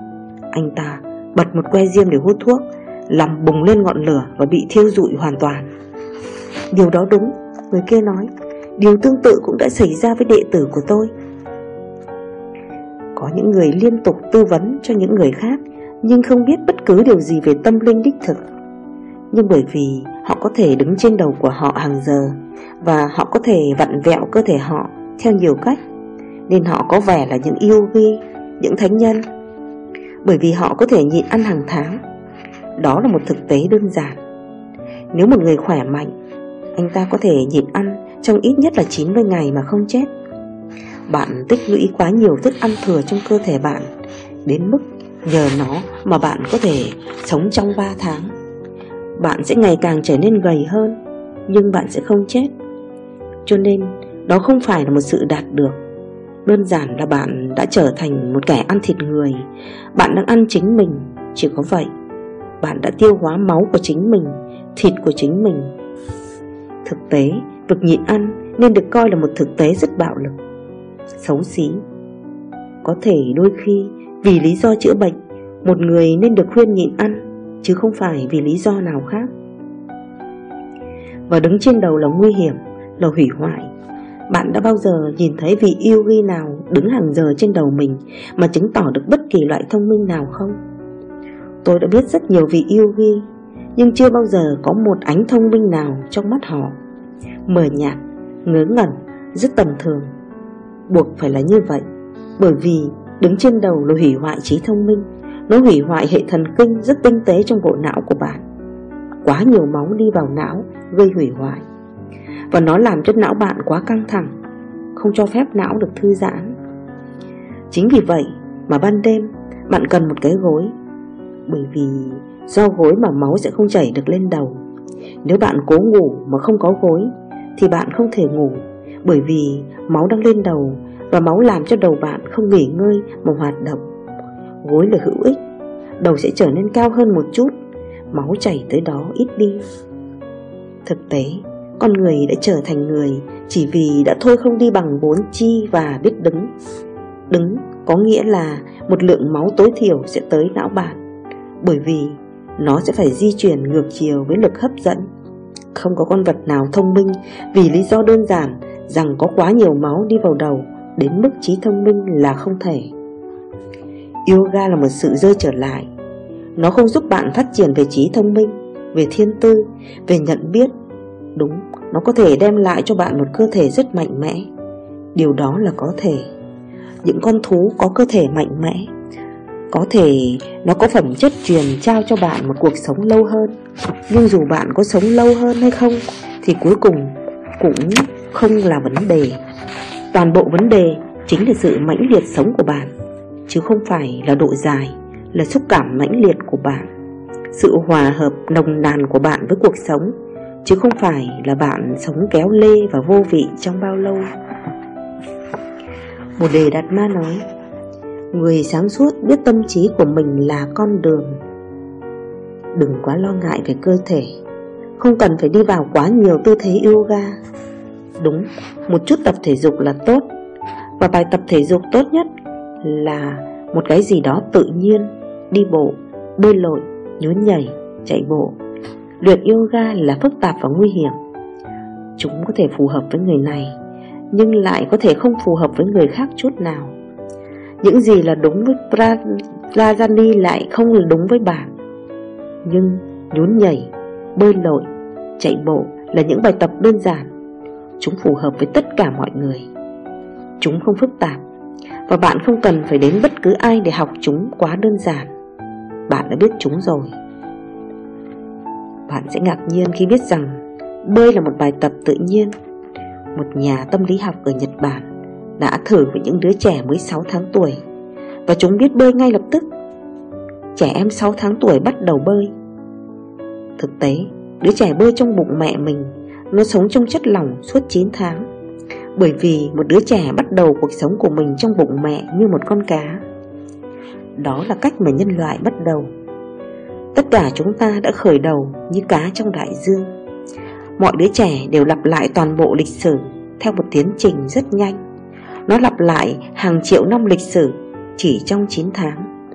Anh ta bật một que diêm để hút thuốc làm bùng lên ngọn lửa và bị thiêu rụi hoàn toàn. Điều đó đúng Người kia nói. Điều tương tự cũng đã xảy ra với đệ tử của tôi. Có những người liên tục tư vấn cho những người khác Nhưng không biết bất cứ điều gì về tâm linh đích thực. Nhưng bởi vì họ có thể đứng trên đầu của họ hàng giờ Và họ có thể vặn vẹo cơ thể họ theo nhiều cách Nên họ có vẻ là những yêu vi, những thánh nhân. Bởi vì họ có thể nhịn ăn hàng tháng đó là một thực tế đơn giản. Nếu một người khỏe mạnh, Anh ta có thể nhịn ăn trong ít nhất là 90 ngày mà không chết. Bạn tích lũy quá nhiều thức ăn thừa trong cơ thể bạn Đến mức nhờ nó mà bạn có thể sống trong 3 tháng. Bạn sẽ ngày càng trở nên gầy hơn, Nhưng bạn sẽ không chết. Cho nên, đó không phải là một sự đạt được. Đơn giản là bạn đã trở thành một kẻ ăn thịt người. Bạn đang ăn chính mình, Chỉ có vậy. Bạn đã tiêu hóa máu của chính mình, Thịt của chính mình. Thực tế, Việc nhịn ăn nên được coi là một thực tế rất bạo lực, Xấu xí. Có thể đôi khi vì lý do chữa bệnh, Một người nên được khuyên nhịn ăn, Chứ không phải vì lý do nào khác. Và đứng trên đầu là nguy hiểm, Là hủy hoại. Bạn đã bao giờ nhìn thấy vị yêu ghi nào Đứng hàng giờ trên đầu mình Mà chứng tỏ được bất kỳ loại thông minh nào không? Tôi đã biết rất nhiều vị yêu ghi Nhưng chưa bao giờ có một ánh thông minh nào trong mắt họ mờ nhạt, ngớ ngẩn, rất tầm thường. Buộc phải là như vậy, bởi vì đứng trên đầu là hủy hoại trí thông minh, nó hủy hoại hệ thần kinh rất tinh tế trong bộ não của bạn. Quá nhiều máu đi vào não gây hủy hoại. Và nó làm cho não bạn quá căng thẳng, không cho phép não được thư giãn. Chính vì vậy mà ban đêm bạn cần một cái gối, bởi vì do gối mà máu sẽ không chảy được lên đầu. Nếu bạn cố ngủ mà không có gối thì bạn không thể ngủ bởi vì máu đang lên đầu và máu làm cho đầu bạn không nghỉ ngơi mà hoạt động. Gối là hữu ích, đầu sẽ trở nên cao hơn một chút, máu chảy tới đó ít đi. Thực tế, con người đã trở thành người chỉ vì đã thôi không đi bằng bốn chi và biết đứng. Đứng có nghĩa là một lượng máu tối thiểu sẽ tới não bạn, bởi vì nó sẽ phải di chuyển ngược chiều với lực hấp dẫn không có con vật nào thông minh vì lý do đơn giản rằng có quá nhiều máu đi vào đầu đến mức trí thông minh là không thể. Yoga là một sự rơi trở lại. Nó không giúp bạn phát triển về trí thông minh, về thiên tư, về nhận biết. Đúng, nó có thể đem lại cho bạn một cơ thể rất mạnh mẽ. Điều đó là có thể. Những con thú có cơ thể mạnh mẽ có thể nó có phẩm chất truyền trao cho bạn một cuộc sống lâu hơn. Nhưng dù bạn có sống lâu hơn hay không, Thì cuối cùng cũng không là vấn đề. Toàn bộ vấn đề chính là sự mãnh liệt sống của bạn, Chứ không phải là độ dài, Là xúc cảm mãnh liệt của bạn. Sự hòa hợp nồng nàn của bạn với cuộc sống, Chứ không phải là bạn sống kéo lê và vô vị trong bao lâu. Một đề Đạt Ma nói Người sáng suốt biết tâm trí của mình là con đường. Đừng quá lo ngại về cơ thể. Không cần phải đi vào quá nhiều tư thế yoga. Đúng, một chút tập thể dục là tốt. Và bài tập thể dục tốt nhất là một cái gì đó tự nhiên Đi bộ, bơi lội, nhún nhảy, chạy bộ. Luyện yoga là phức tạp và nguy hiểm. Chúng có thể phù hợp với người này Nhưng lại có thể không phù hợp với người khác chút nào những gì là đúng với Rajani lại không là đúng với bạn Nhưng nhún nhảy, bơi lội, chạy bộ là những bài tập đơn giản. Chúng phù hợp với tất cả mọi người. Chúng không phức tạp. Và bạn không cần phải đến bất cứ ai để học chúng quá đơn giản. Bạn đã biết chúng rồi. Bạn sẽ ngạc nhiên khi biết rằng Bơi là một bài tập tự nhiên Một nhà tâm lý học ở Nhật Bản đã thử với những đứa trẻ mới 6 tháng tuổi và chúng biết bơi ngay lập tức. Trẻ em 6 tháng tuổi bắt đầu bơi. Thực tế, đứa trẻ bơi trong bụng mẹ mình, nó sống trong chất lỏng suốt 9 tháng. Bởi vì một đứa trẻ bắt đầu cuộc sống của mình trong bụng mẹ như một con cá. Đó là cách mà nhân loại bắt đầu. Tất cả chúng ta đã khởi đầu như cá trong đại dương. Mọi đứa trẻ đều lặp lại toàn bộ lịch sử theo một tiến trình rất nhanh nó lặp lại hàng triệu năm lịch sử chỉ trong 9 tháng.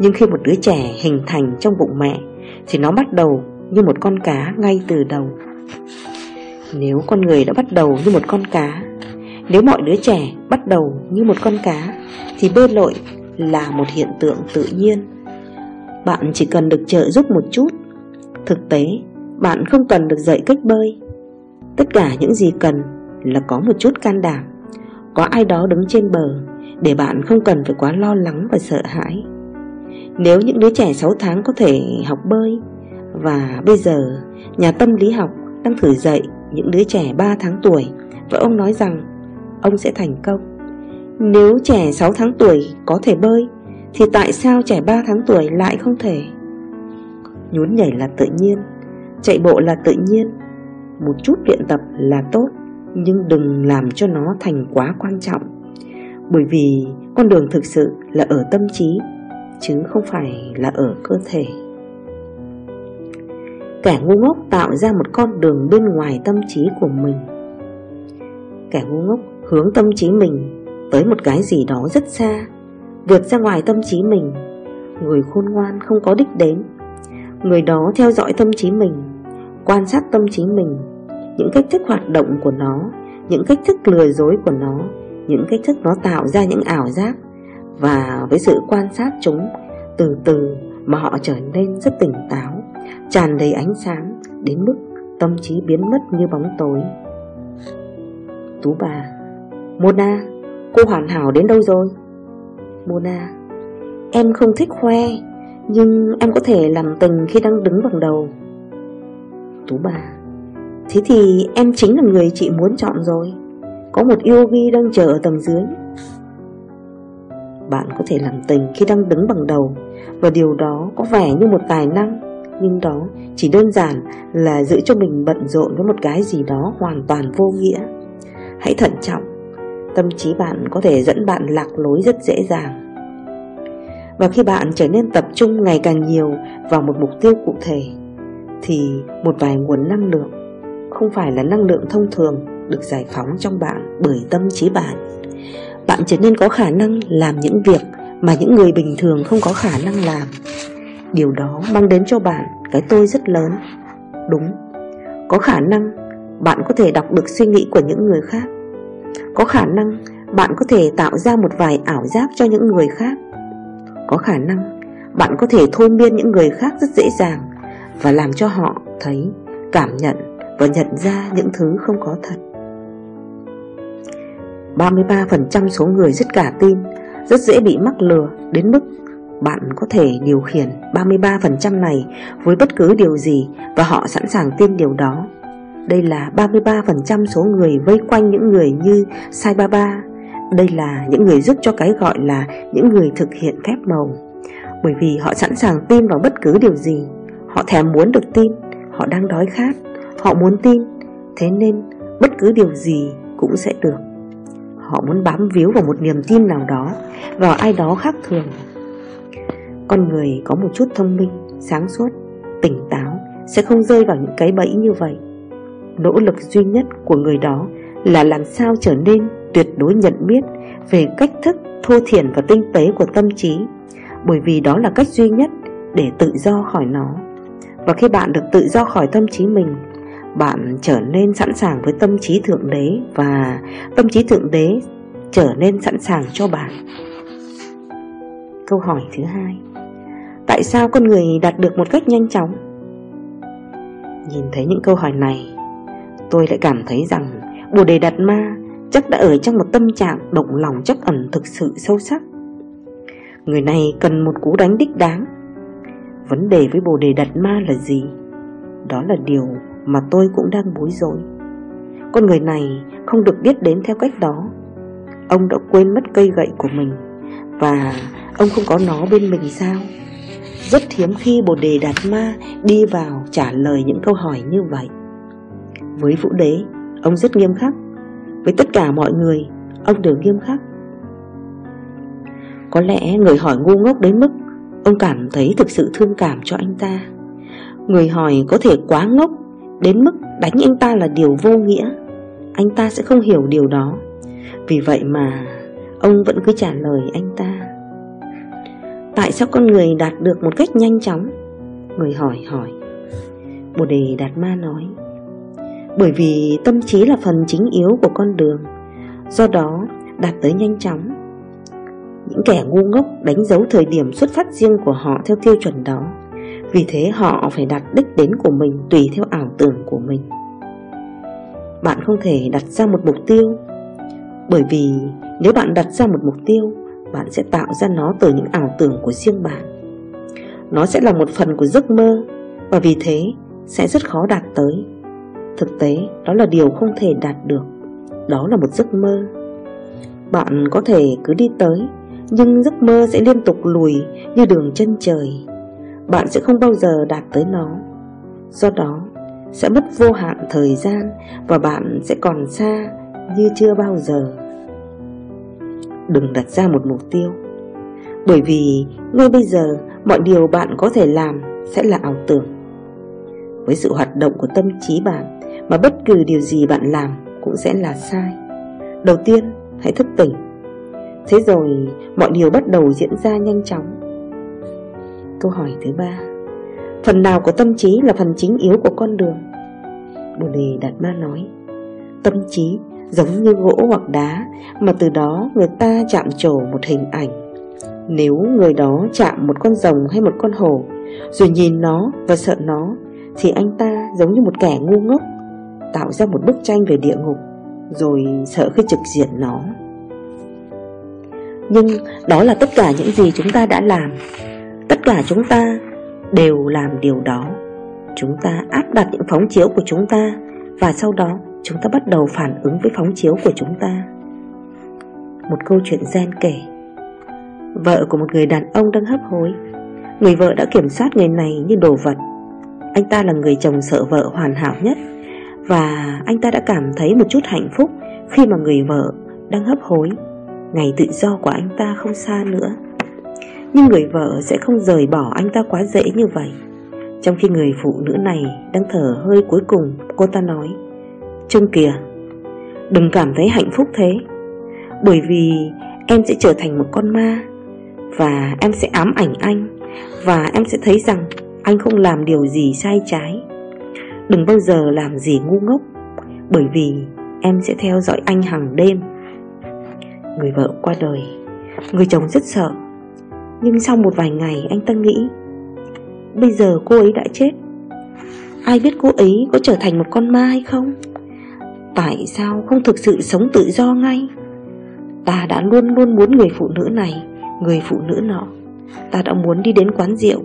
Nhưng khi một đứa trẻ hình thành trong bụng mẹ Thì nó bắt đầu như một con cá ngay từ đầu. Nếu con người đã bắt đầu như một con cá Nếu mọi đứa trẻ bắt đầu như một con cá Thì bơi lội là một hiện tượng tự nhiên. Bạn chỉ cần được trợ giúp một chút. Thực tế, bạn không cần được dạy cách bơi. Tất cả những gì cần là có một chút can đảm. Có ai đó đứng trên bờ, Để bạn không cần phải quá lo lắng và sợ hãi. Nếu những đứa trẻ 6 tháng có thể học bơi, Và bây giờ nhà tâm lý học đang thử dạy những đứa trẻ 3 tháng tuổi, Và ông nói rằng ông sẽ thành công. Nếu trẻ 6 tháng tuổi có thể bơi, Thì tại sao trẻ 3 tháng tuổi lại không thể? Nhún nhảy là tự nhiên, Chạy bộ là tự nhiên, Một chút luyện tập là tốt. Nhưng đừng làm cho nó thành quá quan trọng. Bởi vì con đường thực sự là ở tâm trí, Chứ không phải là ở cơ thể. Kẻ ngu ngốc tạo ra một con đường bên ngoài tâm trí của mình. Kẻ ngu ngốc hướng tâm trí mình tới một cái gì đó rất xa, Vượt ra ngoài tâm trí mình. Người khôn ngoan không có đích đến. Người đó theo dõi tâm trí mình, Quan sát tâm trí mình. Những cách thức hoạt động của nó Những cách thức lừa dối của nó Những cách thức nó tạo ra những ảo giác Và với sự quan sát chúng Từ từ mà họ trở nên rất tỉnh táo tràn đầy ánh sáng đến mức tâm trí biến mất như bóng tối. Tú bà Mona, cô hoàn hảo đến đâu rồi? Mona Em không thích khoe Nhưng em có thể làm tình khi đang đứng bằng đầu Tú bà Thế thì em chính là người chị muốn chọn rồi. Có một yogi đang chờ ở tầng dưới. Bạn có thể làm tình khi đang đứng bằng đầu, Và điều đó có vẻ như một tài năng, nhưng đó chỉ đơn giản là giữ cho mình bận rộn với một cái gì đó hoàn toàn vô nghĩa. Hãy thận trọng, Tâm trí bạn có thể dẫn bạn lạc lối rất dễ dàng. Và khi bạn trở nên tập trung ngày càng nhiều vào một mục tiêu cụ thể, Thì một vài nguồn năng lượng không phải là năng lượng thông thường được giải phóng trong bạn bởi tâm trí bạn. Bạn trở nên có khả năng làm những việc mà những người bình thường không có khả năng làm. Điều đó mang đến cho bạn cái tôi rất lớn. Đúng Có khả năng bạn có thể đọc được suy nghĩ của những người khác. Có khả năng bạn có thể tạo ra một vài ảo giác cho những người khác. Có khả năng bạn có thể thôi miên những người khác rất dễ dàng Và làm cho họ thấy, cảm nhận và nhận ra những thứ không có thật 33% số người rất cả tin Rất dễ bị mắc lừa đến mức bạn có thể điều khiển 33% này với bất cứ điều gì và họ sẵn sàng tin điều đó. Đây là 33% số người vây quanh những người như Sai Baba. Đây là những người giúp cho cái gọi là những người thực hiện phép màu. Bởi vì họ sẵn sàng tin vào bất cứ điều gì. Họ thèm muốn được tin, họ đang đói khát, họ muốn tin. Thế nên bất cứ điều gì cũng sẽ được. Họ muốn bám víu vào một niềm tin nào đó, vào ai đó khác thường con người có một chút thông minh, sáng suốt, tỉnh táo Sẽ không rơi vào những cái bẫy như vậy Nỗ lực duy nhất của người đó là làm sao trở nên tuyệt đối nhận biết về cách thức thô thiển và tinh tế của tâm trí Bởi vì đó là cách duy nhất để tự do khỏi nó Và khi bạn được tự do khỏi tâm trí mình bạn trở nên sẵn sàng với tâm trí Thượng Đế Và tâm trí Thượng Đế trở nên sẵn sàng cho bạn Câu hỏi thứ hai Tại sao con người đạt được một cách nhanh chóng? Nhìn thấy những câu hỏi này, Tôi lại cảm thấy rằng Bồ Đề Đạt Ma chắc đã ở trong một tâm trạng động lòng chắc ẩn thực sự sâu sắc Người này cần một cú đánh đích đáng Vấn đề với Bồ Đề Đạt Ma là gì? Đó là điều mà tôi cũng đang bối rối. Con người này không được biết đến theo cách đó. Ông đã quên mất cây gậy của mình Và ông không có nó bên mình sao? Rất hiếm khi Bồ Đề Đạt Ma đi vào trả lời những câu hỏi như vậy. Với Vũ Đế, ông rất nghiêm khắc. Với tất cả mọi người, ông đều nghiêm khắc. Có lẽ người hỏi ngu ngốc đến mức Ông cảm thấy thực sự thương cảm cho anh ta. Người hỏi có thể quá ngốc Đến mức đánh anh ta là điều vô nghĩa. Anh ta sẽ không hiểu điều đó. Vì vậy mà, Ông vẫn cứ trả lời anh ta. Tại sao con người đạt được một cách nhanh chóng? Người hỏi hỏi. Bồ đề Đạt Ma nói, Bởi vì tâm trí là phần chính yếu của con đường, Do đó đạt tới nhanh chóng. Những kẻ ngu ngốc đánh dấu thời điểm xuất phát riêng của họ theo tiêu chuẩn đó vì thế họ phải đặt đích đến của mình tùy theo ảo tưởng của mình. Bạn không thể đặt ra một mục tiêu, Bởi vì nếu bạn đặt ra một mục tiêu, Bạn sẽ tạo ra nó từ những ảo tưởng của riêng bạn. Nó sẽ là một phần của giấc mơ, Và vì thế sẽ rất khó đạt tới. Thực tế, đó là điều không thể đạt được. Đó là một giấc mơ. Bạn có thể cứ đi tới, Nhưng giấc mơ sẽ liên tục lùi như đường chân trời. Bạn sẽ không bao giờ đạt tới nó. Do đó, sẽ mất vô hạn thời gian Và bạn sẽ còn xa như chưa bao giờ. Đừng đặt ra một mục tiêu, Bởi vì ngay bây giờ mọi điều bạn có thể làm sẽ là ảo tưởng. Với sự hoạt động của tâm trí bạn Mà bất cứ điều gì bạn làm cũng sẽ là sai. Đầu tiên, hãy thức tỉnh. Thế rồi, mọi điều bắt đầu diễn ra nhanh chóng. Câu hỏi thứ ba Phần nào của tâm trí là phần chính yếu của con đường Bồ Đề Đạt Ma nói, Tâm trí giống như gỗ hoặc đá, mà từ đó người ta chạm trổ một hình ảnh. Nếu người đó chạm một con rồng hay một con hổ, rồi nhìn nó và sợ nó, thì anh ta giống như một kẻ ngu ngốc, tạo ra một bức tranh về địa ngục, rồi sợ khi trực diện nó. Nhưng đó là tất cả những gì chúng ta đã làm. Tất cả chúng ta đều làm điều đó. Chúng ta áp đặt những phóng chiếu của chúng ta và sau đó chúng ta bắt đầu phản ứng với phóng chiếu của chúng ta. Một câu chuyện gen kể. Vợ của một người đàn ông đang hấp hối. Người vợ đã kiểm soát người này như đồ vật. Anh ta là người chồng sợ vợ hoàn hảo nhất Và anh ta đã cảm thấy một chút hạnh phúc Khi mà người vợ đang hấp hối. Ngày tự do của anh ta không xa nữa. Nhưng người vợ sẽ không rời bỏ anh ta quá dễ như vậy. Trong khi người phụ nữ này đang thở hơi cuối cùng, Cô ta nói Trông kìa, Đừng cảm thấy hạnh phúc thế. Bởi vì em sẽ trở thành một con ma, Và em sẽ ám ảnh anh, Và em sẽ thấy rằng Anh không làm điều gì sai trái. Đừng bao giờ làm gì ngu ngốc, Bởi vì em sẽ theo dõi anh hàng đêm. Người vợ qua đời, Người chồng rất sợ. Nhưng sau một vài ngày, anh ta nghĩ, Bây giờ cô ấy đã chết. Ai biết cô ấy có trở thành một con ma hay không? Tại sao không thực sự sống tự do ngay? Ta đã luôn luôn muốn người phụ nữ này, Người phụ nữ nọ. Ta đã muốn đi đến quán rượu.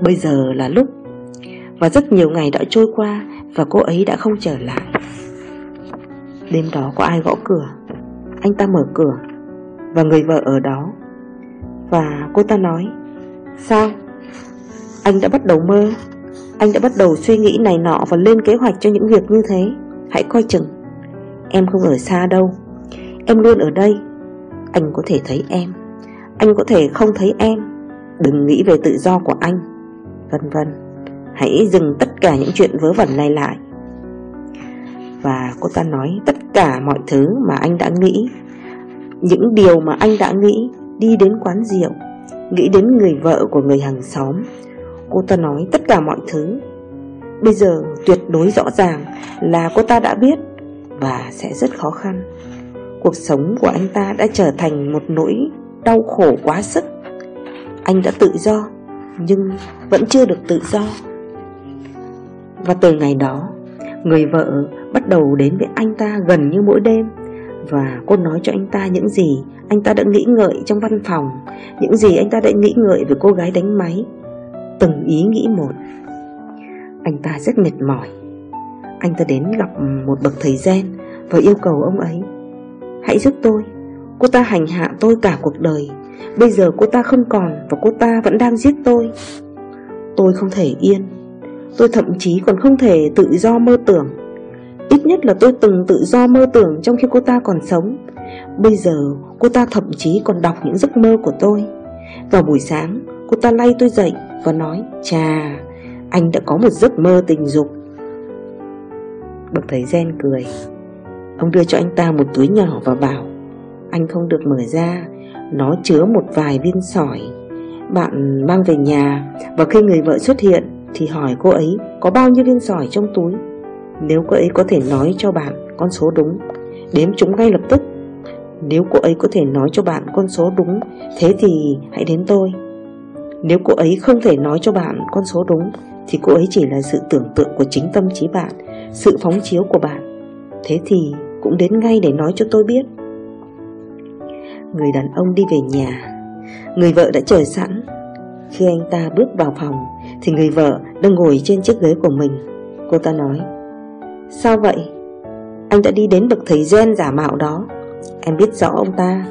Bây giờ là lúc. Và rất nhiều ngày đã trôi qua Và cô ấy đã không trở lại. Đêm đó có ai gõ cửa? Anh ta mở cửa. Và người vợ ở đó và cô ta nói, Sao? Anh đã bắt đầu mơ. Anh đã bắt đầu suy nghĩ này nọ Và lên kế hoạch cho những việc như thế. Hãy coi chừng. Em không ở xa đâu. Em luôn ở đây. Anh có thể thấy em. Anh có thể không thấy em. Đừng nghĩ về tự do của anh. Vân vân. Hãy dừng tất cả những chuyện vớ vẩn này lại. Và cô ta nói tất cả mọi thứ mà anh đã nghĩ. Những điều mà anh đã nghĩ. Đi đến quán rượu Nghĩ đến người vợ của người hàng xóm Cô ta nói tất cả mọi thứ Bây giờ tuyệt đối rõ ràng là cô ta đã biết và sẽ rất khó khăn. Cuộc sống của anh ta đã trở thành một nỗi đau khổ quá sức. Anh đã tự do, nhưng vẫn chưa được tự do. Và từ ngày đó, người vợ bắt đầu đến với anh ta gần như mỗi đêm và cô nói cho anh ta những gì anh ta đã nghĩ ngợi trong văn phòng, những gì anh ta đã nghĩ ngợi về cô gái đánh máy, từng ý nghĩ một. Anh ta rất mệt mỏi. Anh ta đến gặp một bậc thầy gen Và yêu cầu ông ấy Hãy giúp tôi. Cô ta hành hạ tôi cả cuộc đời. Bây giờ cô ta không còn Và cô ta vẫn đang giết tôi. Tôi không thể yên. Tôi thậm chí còn không thể tự do mơ tưởng. Ít nhất là tôi từng tự do mơ tưởng Trong khi cô ta còn sống. Bây giờ, cô ta thậm chí còn đọc những giấc mơ của tôi. Vào buổi sáng, Cô ta lay tôi dậy và nói, Chà, Anh đã có một giấc mơ tình dục. Bậc thầy gen cười. Ông đưa cho anh ta một túi nhỏ và bảo, Anh không được mở ra, Nó chứa một vài viên sỏi. Bạn mang về nhà Và khi người vợ xuất hiện Thì hỏi cô ấy có bao nhiêu viên sỏi trong túi? Nếu cô ấy có thể nói cho bạn con số đúng, Đếm chúng ngay lập tức. Nếu cô ấy có thể nói cho bạn con số đúng, Thế thì hãy đến tôi. Nếu cô ấy không thể nói cho bạn con số đúng, Thì cô ấy chỉ là sự tưởng tượng của chính tâm trí bạn, Sự phóng chiếu của bạn. Thế thì cũng đến ngay để nói cho tôi biết. Người đàn ông đi về nhà. Người vợ đã chờ sẵn. Khi anh ta bước vào phòng, Thì người vợ đang ngồi trên chiếc ghế của mình. Cô ta nói Sao vậy? Anh đã đi đến bậc thầy gen giả mạo đó. Em biết rõ ông ta.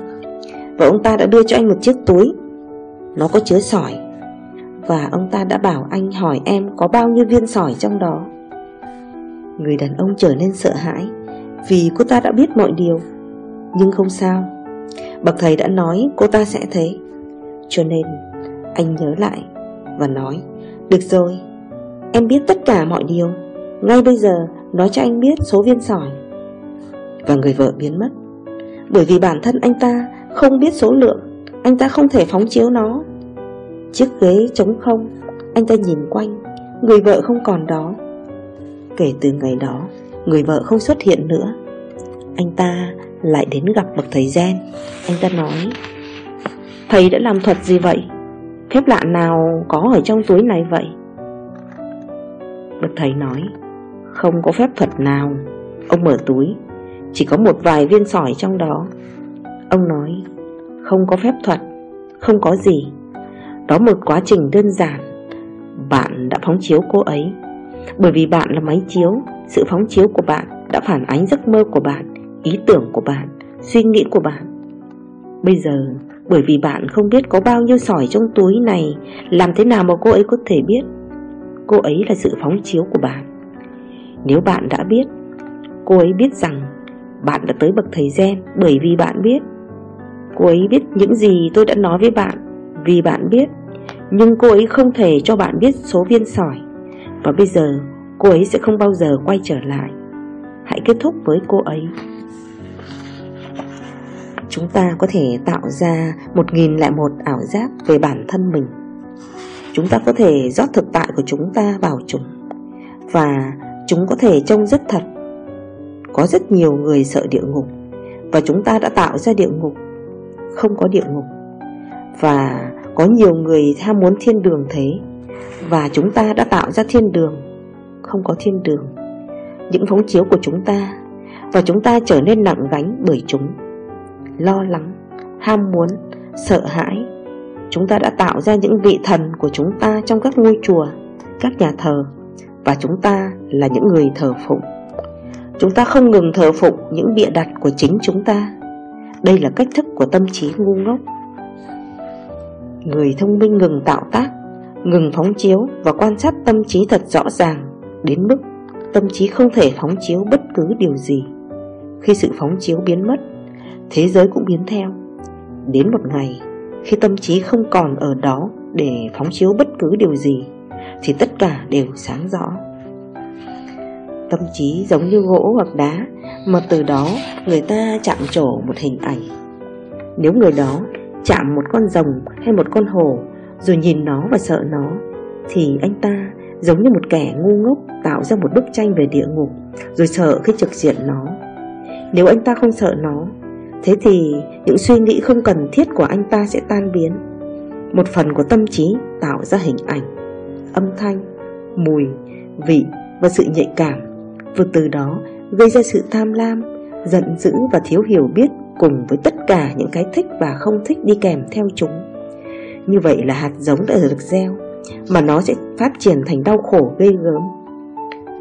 Và ông ta đã đưa cho anh một chiếc túi. Nó có chứa sỏi. Và ông ta đã bảo anh hỏi em có bao nhiêu viên sỏi trong đó. Người đàn ông trở nên sợ hãi, Vì cô ta đã biết mọi điều. Nhưng không sao. Bậc thầy đã nói cô ta sẽ thế. Cho nên, anh nhớ lại Và nói, Được rồi, Em biết tất cả mọi điều. Ngay bây giờ nói cho anh biết số viên sỏi. Và người vợ biến mất. Bởi vì bản thân anh ta không biết số lượng, Anh ta không thể phóng chiếu nó. Chiếc ghế trống không, Anh ta nhìn quanh, Người vợ không còn đó. Kể từ ngày đó, Người vợ không xuất hiện nữa. Anh ta lại đến gặp bậc thầy gen. Anh ta nói, Thầy đã làm thuật gì vậy? Phép lạ nào có ở trong túi này vậy? Bậc thầy nói không có phép thuật nào. Ông mở túi, Chỉ có một vài viên sỏi trong đó. Ông nói, Không có phép thuật, Không có gì. Đó một quá trình đơn giản. Bạn đã phóng chiếu cô ấy. Bởi vì bạn là máy chiếu, Sự phóng chiếu của bạn đã phản ánh giấc mơ của bạn, Ý tưởng của bạn, Suy nghĩ của bạn. Bây giờ, bởi vì bạn không biết có bao nhiêu sỏi trong túi này, Làm thế nào mà cô ấy có thể biết? Cô ấy là sự phóng chiếu của bạn. Nếu bạn đã biết, Cô ấy biết rằng Bạn đã tới bậc thầy gen Bởi vì bạn biết. Cô ấy biết những gì tôi đã nói với bạn Vì bạn biết, Nhưng cô ấy không thể cho bạn biết số viên sỏi. Và bây giờ, Cô ấy sẽ không bao giờ quay trở lại. Hãy kết thúc với cô ấy. Chúng ta có thể tạo ra một nghìn lại một ảo giác về bản thân mình. Chúng ta có thể rót thực tại của chúng ta vào chúng. Và chúng có thể trông rất thật. Có rất nhiều người sợ địa ngục Và chúng ta đã tạo ra địa ngục Không có địa ngục. Và có nhiều người tham muốn thiên đường thế Và chúng ta đã tạo ra thiên đường Không có thiên đường. Những phóng chiếu của chúng ta Và chúng ta trở nên nặng gánh bởi chúng. Lo lắng, ham muốn, sợ hãi Chúng ta đã tạo ra những vị thần của chúng ta trong các ngôi chùa, các nhà thờ. Và chúng ta là những người thờ phụng. Chúng ta không ngừng thờ phụng những bịa đặt của chính chúng ta. Đây là cách thức của tâm trí ngu ngốc. Người thông minh ngừng tạo tác, Ngừng phóng chiếu và quan sát tâm trí thật rõ ràng, Đến mức tâm trí không thể phóng chiếu bất cứ điều gì. Khi sự phóng chiếu biến mất, Thế giới cũng biến theo. Đến một ngày, khi tâm trí không còn ở đó để phóng chiếu bất cứ điều gì thì tất cả đều sáng rõ. Tâm trí giống như gỗ hoặc đá, Mà từ đó người ta chạm trổ một hình ảnh. Nếu người đó chạm một con rồng hay một con hổ Rồi nhìn nó và sợ nó, Thì anh ta giống như một kẻ ngu ngốc tạo ra một bức tranh về địa ngục, Rồi sợ khi trực diện nó. Nếu anh ta không sợ nó, Thế thì những suy nghĩ không cần thiết của anh ta sẽ tan biến. Một phần của tâm trí tạo ra hình ảnh. Âm thanh, mùi, vị và sự nhạy cảm. Và từ đó gây ra sự tham lam, giận dữ và thiếu hiểu biết Cùng với tất cả những cái thích và không thích đi kèm theo chúng. Như vậy là hạt giống đã được gieo Mà nó sẽ phát triển thành đau khổ gây gớm.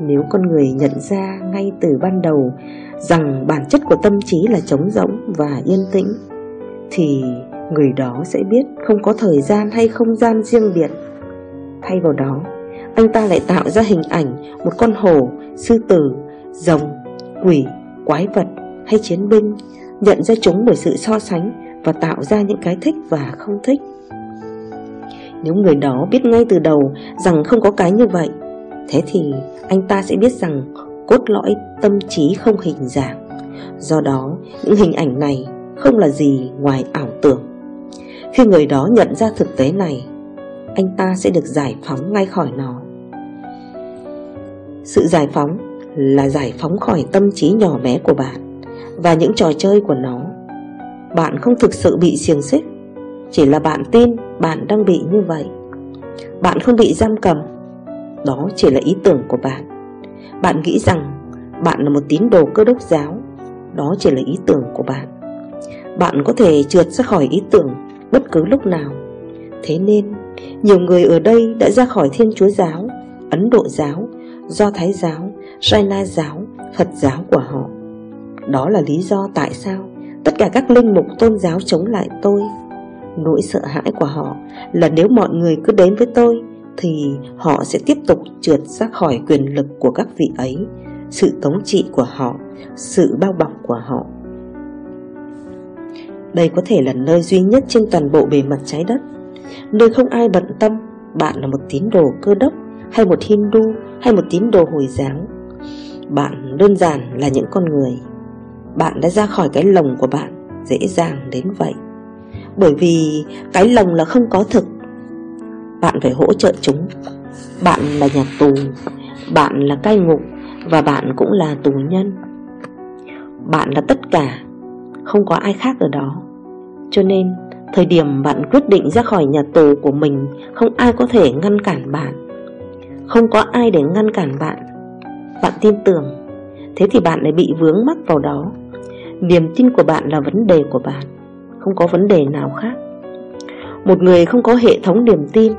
Nếu con người nhận ra ngay từ ban đầu rằng bản chất của tâm trí là trống rỗng và yên tĩnh thì người đó sẽ biết không có thời gian hay không gian riêng biệt thay vào đó, anh ta lại tạo ra hình ảnh một con hổ, sư tử, rồng, quỷ, quái vật hay chiến binh, nhận ra chúng bởi sự so sánh và tạo ra những cái thích và không thích. Nếu người đó biết ngay từ đầu rằng không có cái như vậy, thế thì anh ta sẽ biết rằng cốt lõi tâm trí không hình dạng. Do đó, những hình ảnh này không là gì ngoài ảo tưởng. Khi người đó nhận ra thực tế này anh ta sẽ được giải phóng ngay khỏi nó Sự giải phóng là giải phóng khỏi tâm trí nhỏ bé của bạn và những trò chơi của nó. Bạn không thực sự bị xiềng xích, chỉ là bạn tin bạn đang bị như vậy. Bạn không bị giam cầm, đó chỉ là ý tưởng của bạn. Bạn nghĩ rằng bạn là một tín đồ cơ đốc giáo, đó chỉ là ý tưởng của bạn. Bạn có thể trượt ra khỏi ý tưởng bất cứ lúc nào. Thế nên, nhiều người ở đây đã ra khỏi Thiên Chúa giáo, Ấn Độ giáo, Do Thái giáo, Jaina giáo, Phật giáo của họ. Đó là lý do tại sao tất cả các linh mục tôn giáo chống lại tôi. Nỗi sợ hãi của họ là nếu mọi người cứ đến với tôi thì họ sẽ tiếp tục trượt ra khỏi quyền lực của các vị ấy, sự thống trị của họ, sự bao bọc của họ. Đây có thể là nơi duy nhất trên toàn bộ bề mặt trái đất, nơi không ai bận tâm bạn là một tín đồ cơ đốc hay một Hindu hay một tín đồ Hồi giáo. Bạn đơn giản là những con người. Bạn đã ra khỏi cái lồng của bạn dễ dàng đến vậy. Bởi vì cái lồng là không có thực. Bạn phải hỗ trợ chúng. Bạn là nhà tù, bạn là cai ngục và bạn cũng là tù nhân. Bạn là tất cả, không có ai khác ở đó. Cho nên, thời điểm bạn quyết định ra khỏi nhà tù của mình, không ai có thể ngăn cản bạn. Không có ai để ngăn cản bạn. Bạn tin tưởng Thế thì bạn lại bị vướng mắc vào đó. Niềm tin của bạn là vấn đề của bạn Không có vấn đề nào khác. Một người không có hệ thống niềm tin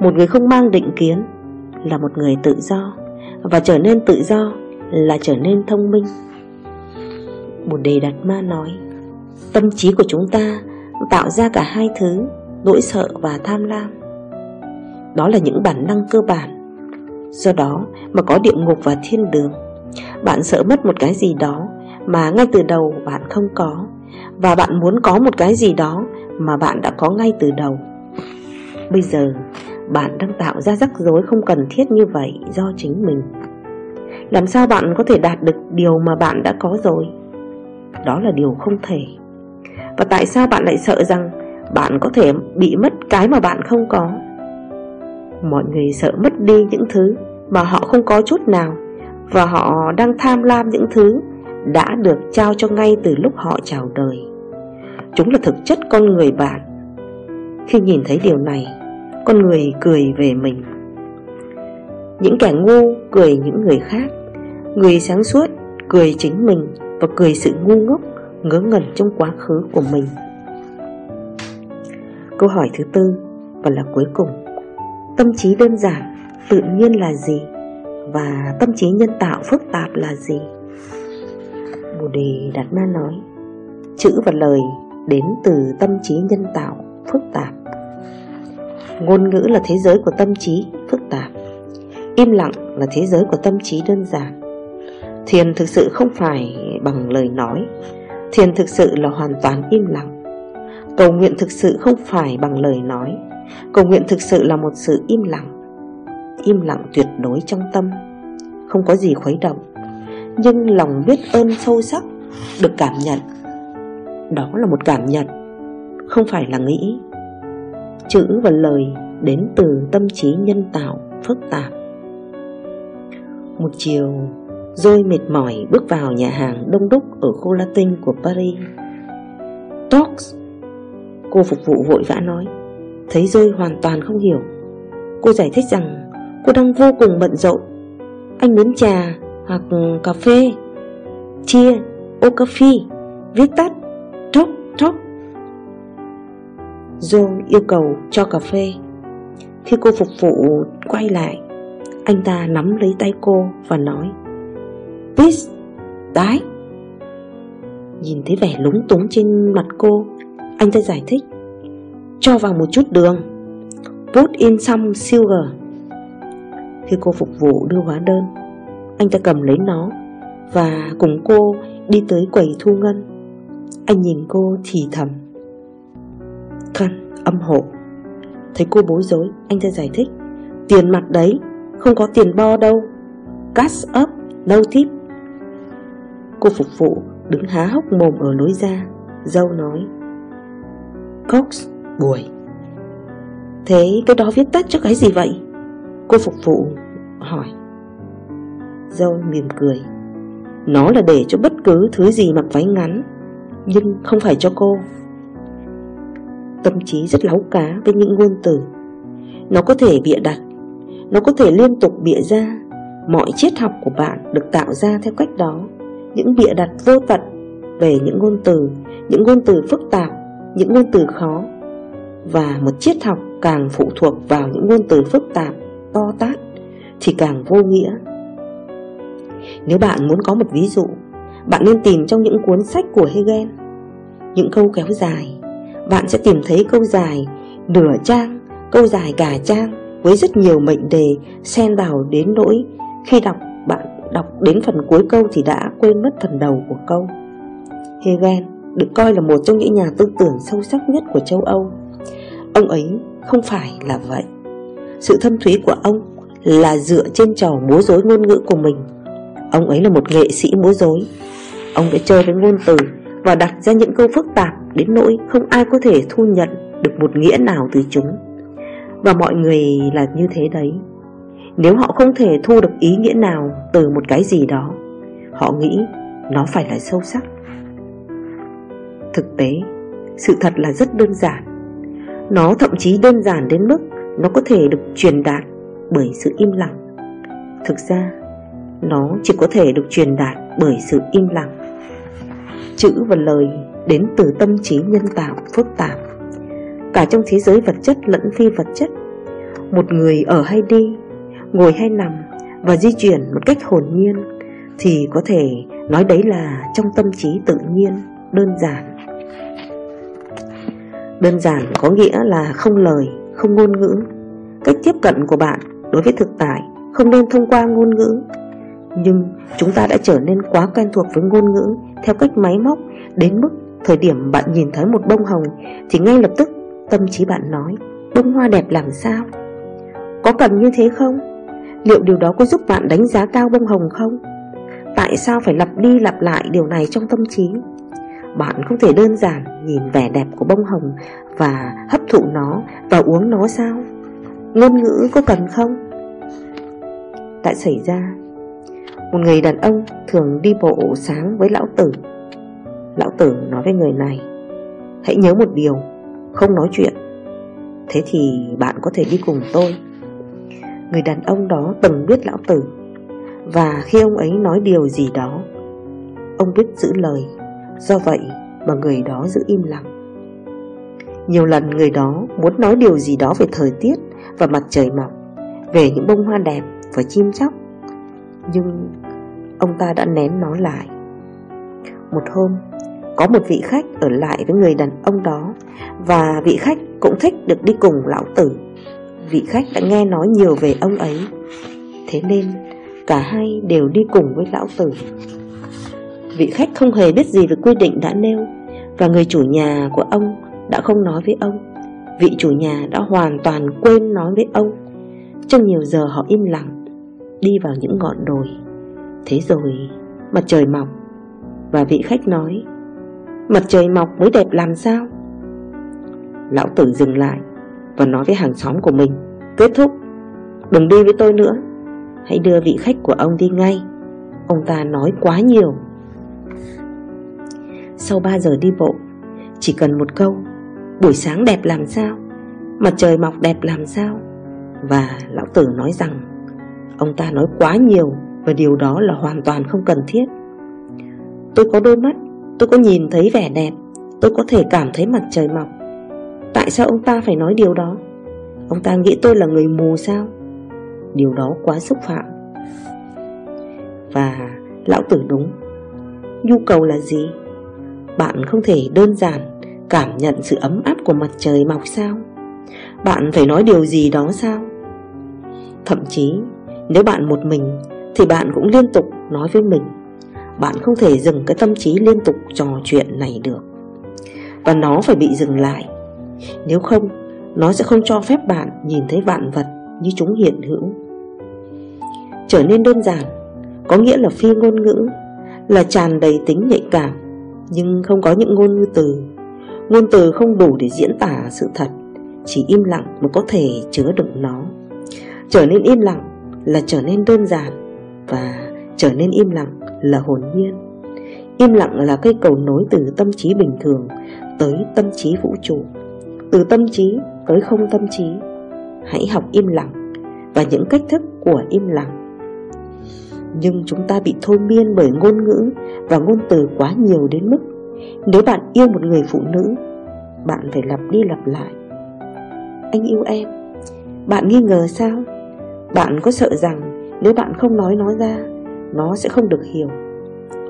Một người không mang định kiến Là một người tự do. Và trở nên tự do Là trở nên thông minh. Bồ Đề Đạt Ma nói Tâm trí của chúng ta tạo ra cả hai thứ, Nỗi sợ và tham lam. Đó là những bản năng cơ bản. Do đó mà có địa ngục và thiên đường, Bạn sợ mất một cái gì đó Mà ngay từ đầu bạn không có, Và bạn muốn có một cái gì đó Mà bạn đã có ngay từ đầu. Bây giờ, Bạn đang tạo ra rắc rối không cần thiết như vậy Do chính mình. Làm sao bạn có thể đạt được điều mà bạn đã có rồi? Đó là điều không thể. Và tại sao bạn lại sợ rằng Bạn có thể bị mất cái mà bạn không có? Mọi người sợ mất đi những thứ mà họ không có chút nào. Và họ đang tham lam những thứ đã được trao cho ngay từ lúc họ chào đời. Chúng là thực chất con người bạn. Khi nhìn thấy điều này, Con người cười về mình. Những kẻ ngu cười những người khác. Người sáng suốt cười chính mình Và cười sự ngu ngốc ngớ ngẩn trong quá khứ của mình. Câu hỏi thứ tư và là cuối cùng. Tâm trí đơn giản, tự nhiên là gì? Và tâm trí nhân tạo phức tạp là gì? Bồ Đề Đạt Ma nói Chữ và lời đến từ tâm trí nhân tạo phức tạp. Ngôn ngữ là thế giới của tâm trí phức tạp. Im lặng là thế giới của tâm trí đơn giản. Thiền thực sự không phải bằng lời nói Thiền thực sự là hoàn toàn im lặng. Cầu nguyện thực sự không phải bằng lời nói. Cầu nguyện thực sự là một sự im lặng. Im lặng tuyệt đối trong tâm. Không có gì khuấy động. Nhưng lòng biết ơn sâu sắc Được cảm nhận. Đó là một cảm nhận. Không phải là nghĩ. Chữ và lời đến từ tâm trí nhân tạo, phức tạp. Một chiều rồi mệt mỏi bước vào nhà hàng đông đúc ở khu Latin của Paris. Tox Cô phục vụ vội vã nói. Thấy rơi hoàn toàn không hiểu. Cô giải thích rằng cô đang vô cùng bận rộn. Anh muốn trà hoặc cà phê. Chia, ô cà phê, viết tắt, tróc, tróc Joe yêu cầu cho cà phê. Khi cô phục vụ quay lại Anh ta nắm lấy tay cô và nói. Please, tái. Nhìn thấy vẻ lúng túng trên mặt cô Anh ta giải thích. Cho vào một chút đường. Put in some sugar. Khi cô phục vụ đưa hóa đơn Anh ta cầm lấy nó Và cùng cô đi tới quầy thu ngân. Anh nhìn cô thì thầm. Khăn, âm hộ. Thấy cô bối rối Anh ta giải thích. Tiền mặt đấy, không có tiền bo đâu. Cash up, no tip. Cô phục vụ, đứng há hốc mồm ở lối ra, Dâu nói. Cox, buổi. Thế cái đó viết tắt cho cái gì vậy? Cô phục vụ hỏi. Dâu mỉm cười. Nó là để cho bất cứ thứ gì mặc váy ngắn, Nhưng không phải cho cô. Tâm trí rất láu cá với những ngôn từ. Nó có thể bịa đặt, Nó có thể liên tục bịa ra. Mọi triết học của bạn được tạo ra theo cách đó. Những bịa đặt vô tận về những ngôn từ Những ngôn từ phức tạp Những ngôn từ khó. Và một triết học càng phụ thuộc vào những ngôn từ phức tạp, to tát Thì càng vô nghĩa. Nếu bạn muốn có một ví dụ Bạn nên tìm trong những cuốn sách của Hegel. Những câu kéo dài Bạn sẽ tìm thấy câu dài nửa trang, câu dài cả trang Với rất nhiều mệnh đề xen vào đến nỗi khi đọc, bạn đọc đến phần cuối câu thì đã quên mất phần đầu của câu. Hegel được coi là một trong những nhà tư tưởng sâu sắc nhất của châu Âu. Ông ấy không phải là vậy. Sự thâm thúy của ông là dựa trên trò múa rối ngôn ngữ của mình. Ông ấy là một nghệ sĩ múa rối. Ông đã chơi với ngôn từ và đặt ra những câu phức tạp đến nỗi không ai có thể thu nhận được một nghĩa nào từ chúng. Và mọi người là như thế đấy. Nếu họ không thể thu được ý nghĩa nào từ một cái gì đó Họ nghĩ nó phải là sâu sắc. Thực tế, sự thật là rất đơn giản. Nó thậm chí đơn giản đến mức nó có thể được truyền đạt bởi sự im lặng. Thực ra, nó chỉ có thể được truyền đạt bởi sự im lặng. Chữ và lời đến từ tâm trí nhân tạo phức tạp Cả trong thế giới vật chất lẫn phi vật chất Một người ở hay đi ngồi hay nằm và di chuyển một cách hồn nhiên thì có thể nói đấy là trong tâm trí tự nhiên, đơn giản. Đơn giản có nghĩa là không lời, không ngôn ngữ. Cách tiếp cận của bạn đối với thực tại không nên thông qua ngôn ngữ. Nhưng chúng ta đã trở nên quá quen thuộc với ngôn ngữ theo cách máy móc đến mức thời điểm bạn nhìn thấy một bông hồng thì ngay lập tức tâm trí bạn nói bông hoa đẹp làm sao? Có cần như thế không? Liệu điều đó có giúp bạn đánh giá cao bông hồng không? Tại sao phải lặp đi lặp lại điều này trong tâm trí? Bạn không thể đơn giản nhìn vẻ đẹp của bông hồng và hấp thụ nó và uống nó sao? Ngôn ngữ có cần không? Đã xảy ra Một người đàn ông thường đi bộ sáng với lão tử Lão tử nói với người này, Hãy nhớ một điều, Không nói chuyện Thế thì bạn có thể đi cùng tôi Người đàn ông đó từng biết lão tử. Và khi ông ấy nói điều gì đó, Ông biết giữ lời. Do vậy mà người đó giữ im lặng. Nhiều lần người đó muốn nói điều gì đó về thời tiết và mặt trời mọc, Về những bông hoa đẹp và chim chóc. Nhưng ông ta đã nén nó lại. Một hôm, Có một vị khách ở lại với người đàn ông đó Và vị khách cũng thích được đi cùng lão tử vị khách đã nghe nói nhiều về ông ấy. Thế nên, cả hai đều đi cùng với lão tử. Vị khách không hề biết gì về quy định đã nêu, Và người chủ nhà của ông đã không nói với ông. Vị chủ nhà đã hoàn toàn quên nói với ông. Trong nhiều giờ họ im lặng, Đi vào những ngọn đồi. Thế rồi, mặt trời mọc, Và vị khách nói, Mặt trời mọc mới đẹp làm sao? Lão tử dừng lại và nói với hàng xóm của mình, Kết thúc, Đừng đi với tôi nữa. Hãy đưa vị khách của ông đi ngay. Ông ta nói quá nhiều. Sau 3 giờ đi bộ, Chỉ cần một câu, Buổi sáng đẹp làm sao? Mặt trời mọc đẹp làm sao? Và lão tử nói rằng, Ông ta nói quá nhiều Và điều đó là hoàn toàn không cần thiết. Tôi có đôi mắt, Tôi có nhìn thấy vẻ đẹp, Tôi có thể cảm thấy mặt trời mọc. Tại sao ông ta phải nói điều đó? Ông ta nghĩ tôi là người mù sao? Điều đó quá xúc phạm. Và, lão tử đúng. Nhu cầu là gì? Bạn không thể đơn giản Cảm nhận sự ấm áp của mặt trời mọc sao? Bạn phải nói điều gì đó sao? Thậm chí, Nếu bạn một mình, Thì bạn cũng liên tục nói với mình. Bạn không thể dừng cái tâm trí liên tục trò chuyện này được. Và nó phải bị dừng lại nếu không, Nó sẽ không cho phép bạn nhìn thấy vạn vật Như chúng hiện hữu. Trở nên đơn giản, Có nghĩa là phi ngôn ngữ, Là tràn đầy tính nhạy cảm, Nhưng không có những ngôn ngữ từ. Ngôn từ không đủ để diễn tả sự thật, Chỉ im lặng mới có thể chứa đựng nó. Trở nên im lặng là trở nên đơn giản, Và trở nên im lặng là hồn nhiên. Im lặng là cây cầu nối từ tâm trí bình thường tới tâm trí vũ trụ. Từ tâm trí tới không tâm trí, Hãy học im lặng và những cách thức của im lặng. Nhưng chúng ta bị thôi miên bởi ngôn ngữ và ngôn từ quá nhiều đến mức Nếu bạn yêu một người phụ nữ, Bạn phải lặp đi lặp lại. Anh yêu em. Bạn nghi ngờ sao? Bạn có sợ rằng nếu bạn không nói nó ra, Nó sẽ không được hiểu.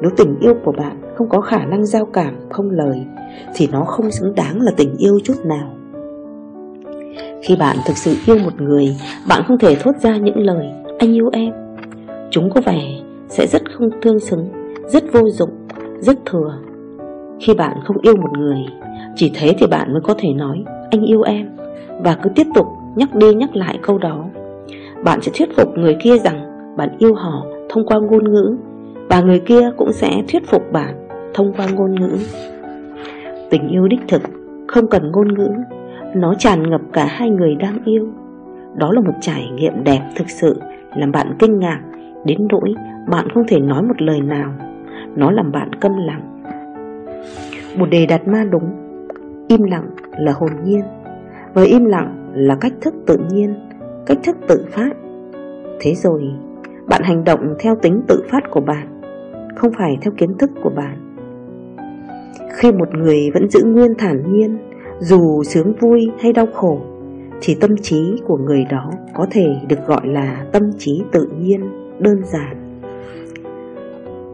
Nếu tình yêu của bạn không có khả năng giao cảm không lời Thì nó không xứng đáng là tình yêu chút nào. Khi bạn thực sự yêu một người Bạn không thể thốt ra những lời Anh yêu em. Chúng có vẻ sẽ rất không tương xứng Rất vô dụng, rất thừa. Khi bạn không yêu một người Chỉ thế thì bạn mới có thể nói Anh yêu em. Và cứ tiếp tục nhắc đi nhắc lại câu đó. Bạn sẽ thuyết phục người kia rằng bạn yêu họ thông qua ngôn ngữ và người kia cũng sẽ thuyết phục bạn thông qua ngôn ngữ. Tình yêu đích thực không cần ngôn ngữ, nó tràn ngập cả hai người đang yêu. Đó là một trải nghiệm đẹp thực sự làm bạn kinh ngạc đến nỗi bạn không thể nói một lời nào. Nó làm bạn câm lặng. Một đề đặt ma đúng, im lặng là hồn nhiên và im lặng là cách thức tự nhiên cách thức tự phát Thế rồi bạn hành động theo tính tự phát của bạn Không phải theo kiến thức của bạn khi một người vẫn giữ nguyên thản nhiên Dù sướng vui hay đau khổ Thì tâm trí của người đó có thể được gọi là tâm trí tự nhiên, đơn giản.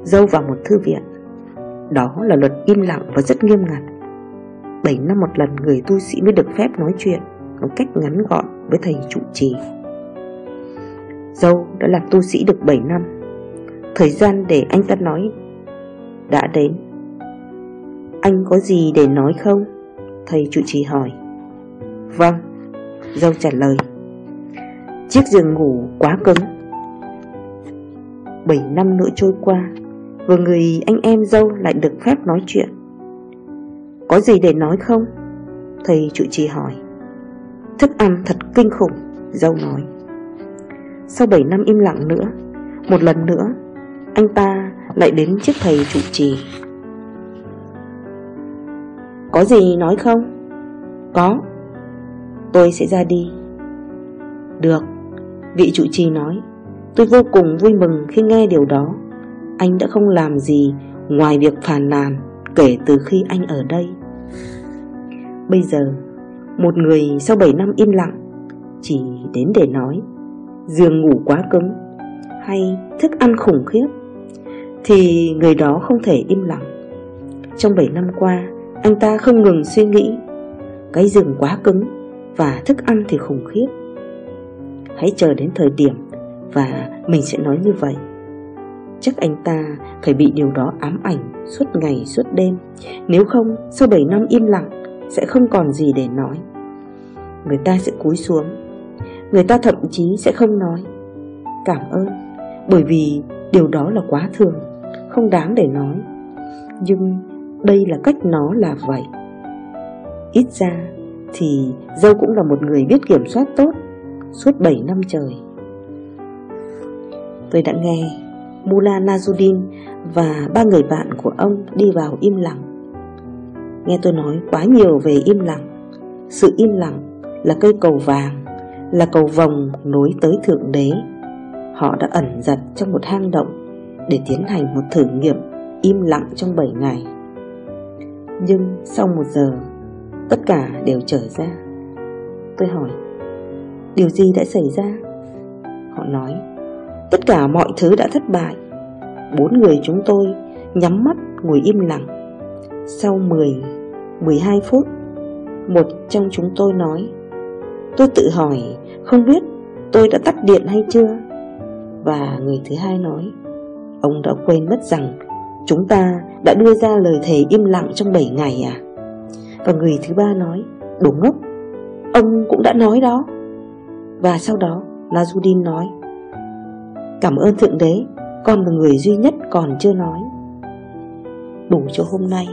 Dâu vào một thư viện Đó là luật im lặng và rất nghiêm ngặt. 7 năm một lần người tu sĩ mới được phép nói chuyện một cách ngắn gọn với thầy trụ trì. Dâu đã làm tu sĩ được 7 năm. Thời gian để anh ta nói Đã đến. Anh có gì để nói không? Thầy trụ trì hỏi. Vâng Dâu trả lời. Chiếc giường ngủ quá cứng. 7 năm nữa trôi qua vừa người anh em dâu lại được phép nói chuyện. Có gì để nói không? Thầy trụ trì hỏi. Thức ăn thật kinh khủng, Dâu nói. Sau 7 năm im lặng nữa, Một lần nữa, Anh ta lại đến trước thầy trụ trì. Có gì nói không? Có. Tôi sẽ ra đi. Được. Vị trụ trì nói. Tôi vô cùng vui mừng khi nghe điều đó. Anh đã không làm gì Ngoài việc phàn nàn Kể từ khi anh ở đây. Bây giờ, một người sau 7 năm im lặng, Chỉ đến để nói, Giường ngủ quá cứng, Hay thức ăn khủng khiếp, Thì người đó không thể im lặng. Trong 7 năm qua anh ta không ngừng suy nghĩ. Cái giường quá cứng Và thức ăn thì khủng khiếp. Hãy chờ đến thời điểm Và mình sẽ nói như vậy. Chắc anh ta phải bị điều đó ám ảnh suốt ngày suốt đêm. Nếu không, sau 7 năm im lặng, sẽ không còn gì để nói. Người ta sẽ cúi xuống. Người ta thậm chí sẽ không nói. Cảm ơn, Bởi vì điều đó là quá thường, Không đáng để nói. Nhưng đây là cách nó là vậy. Ít ra Thì dâu cũng là một người biết kiểm soát tốt Suốt 7 năm trời. Tôi đã nghe Mula Nazuddin và ba người bạn của ông đi vào im lặng. Nghe tôi nói quá nhiều về im lặng, Sự im lặng là cây cầu vàng, Là cầu vòng nối tới Thượng Đế. Họ đã ẩn giật trong một hang động Để tiến hành một thử nghiệm im lặng trong 7 ngày. Nhưng sau một giờ Tất cả đều trở ra. Tôi hỏi Điều gì đã xảy ra? Họ nói Tất cả mọi thứ đã thất bại. Bốn người chúng tôi nhắm mắt ngồi im lặng. Sau 10, 12 phút Một trong chúng tôi nói Tôi tự hỏi Không biết tôi đã tắt điện hay chưa? Và người thứ hai nói Ông đã quên mất rằng Chúng ta đã đưa ra lời thề im lặng trong 7 ngày à? Và người thứ ba nói Đồ ngốc Ông cũng đã nói đó. Và sau đó Najudin nói, Cảm ơn Thượng Đế, Con là người duy nhất còn chưa nói. Đủ cho hôm nay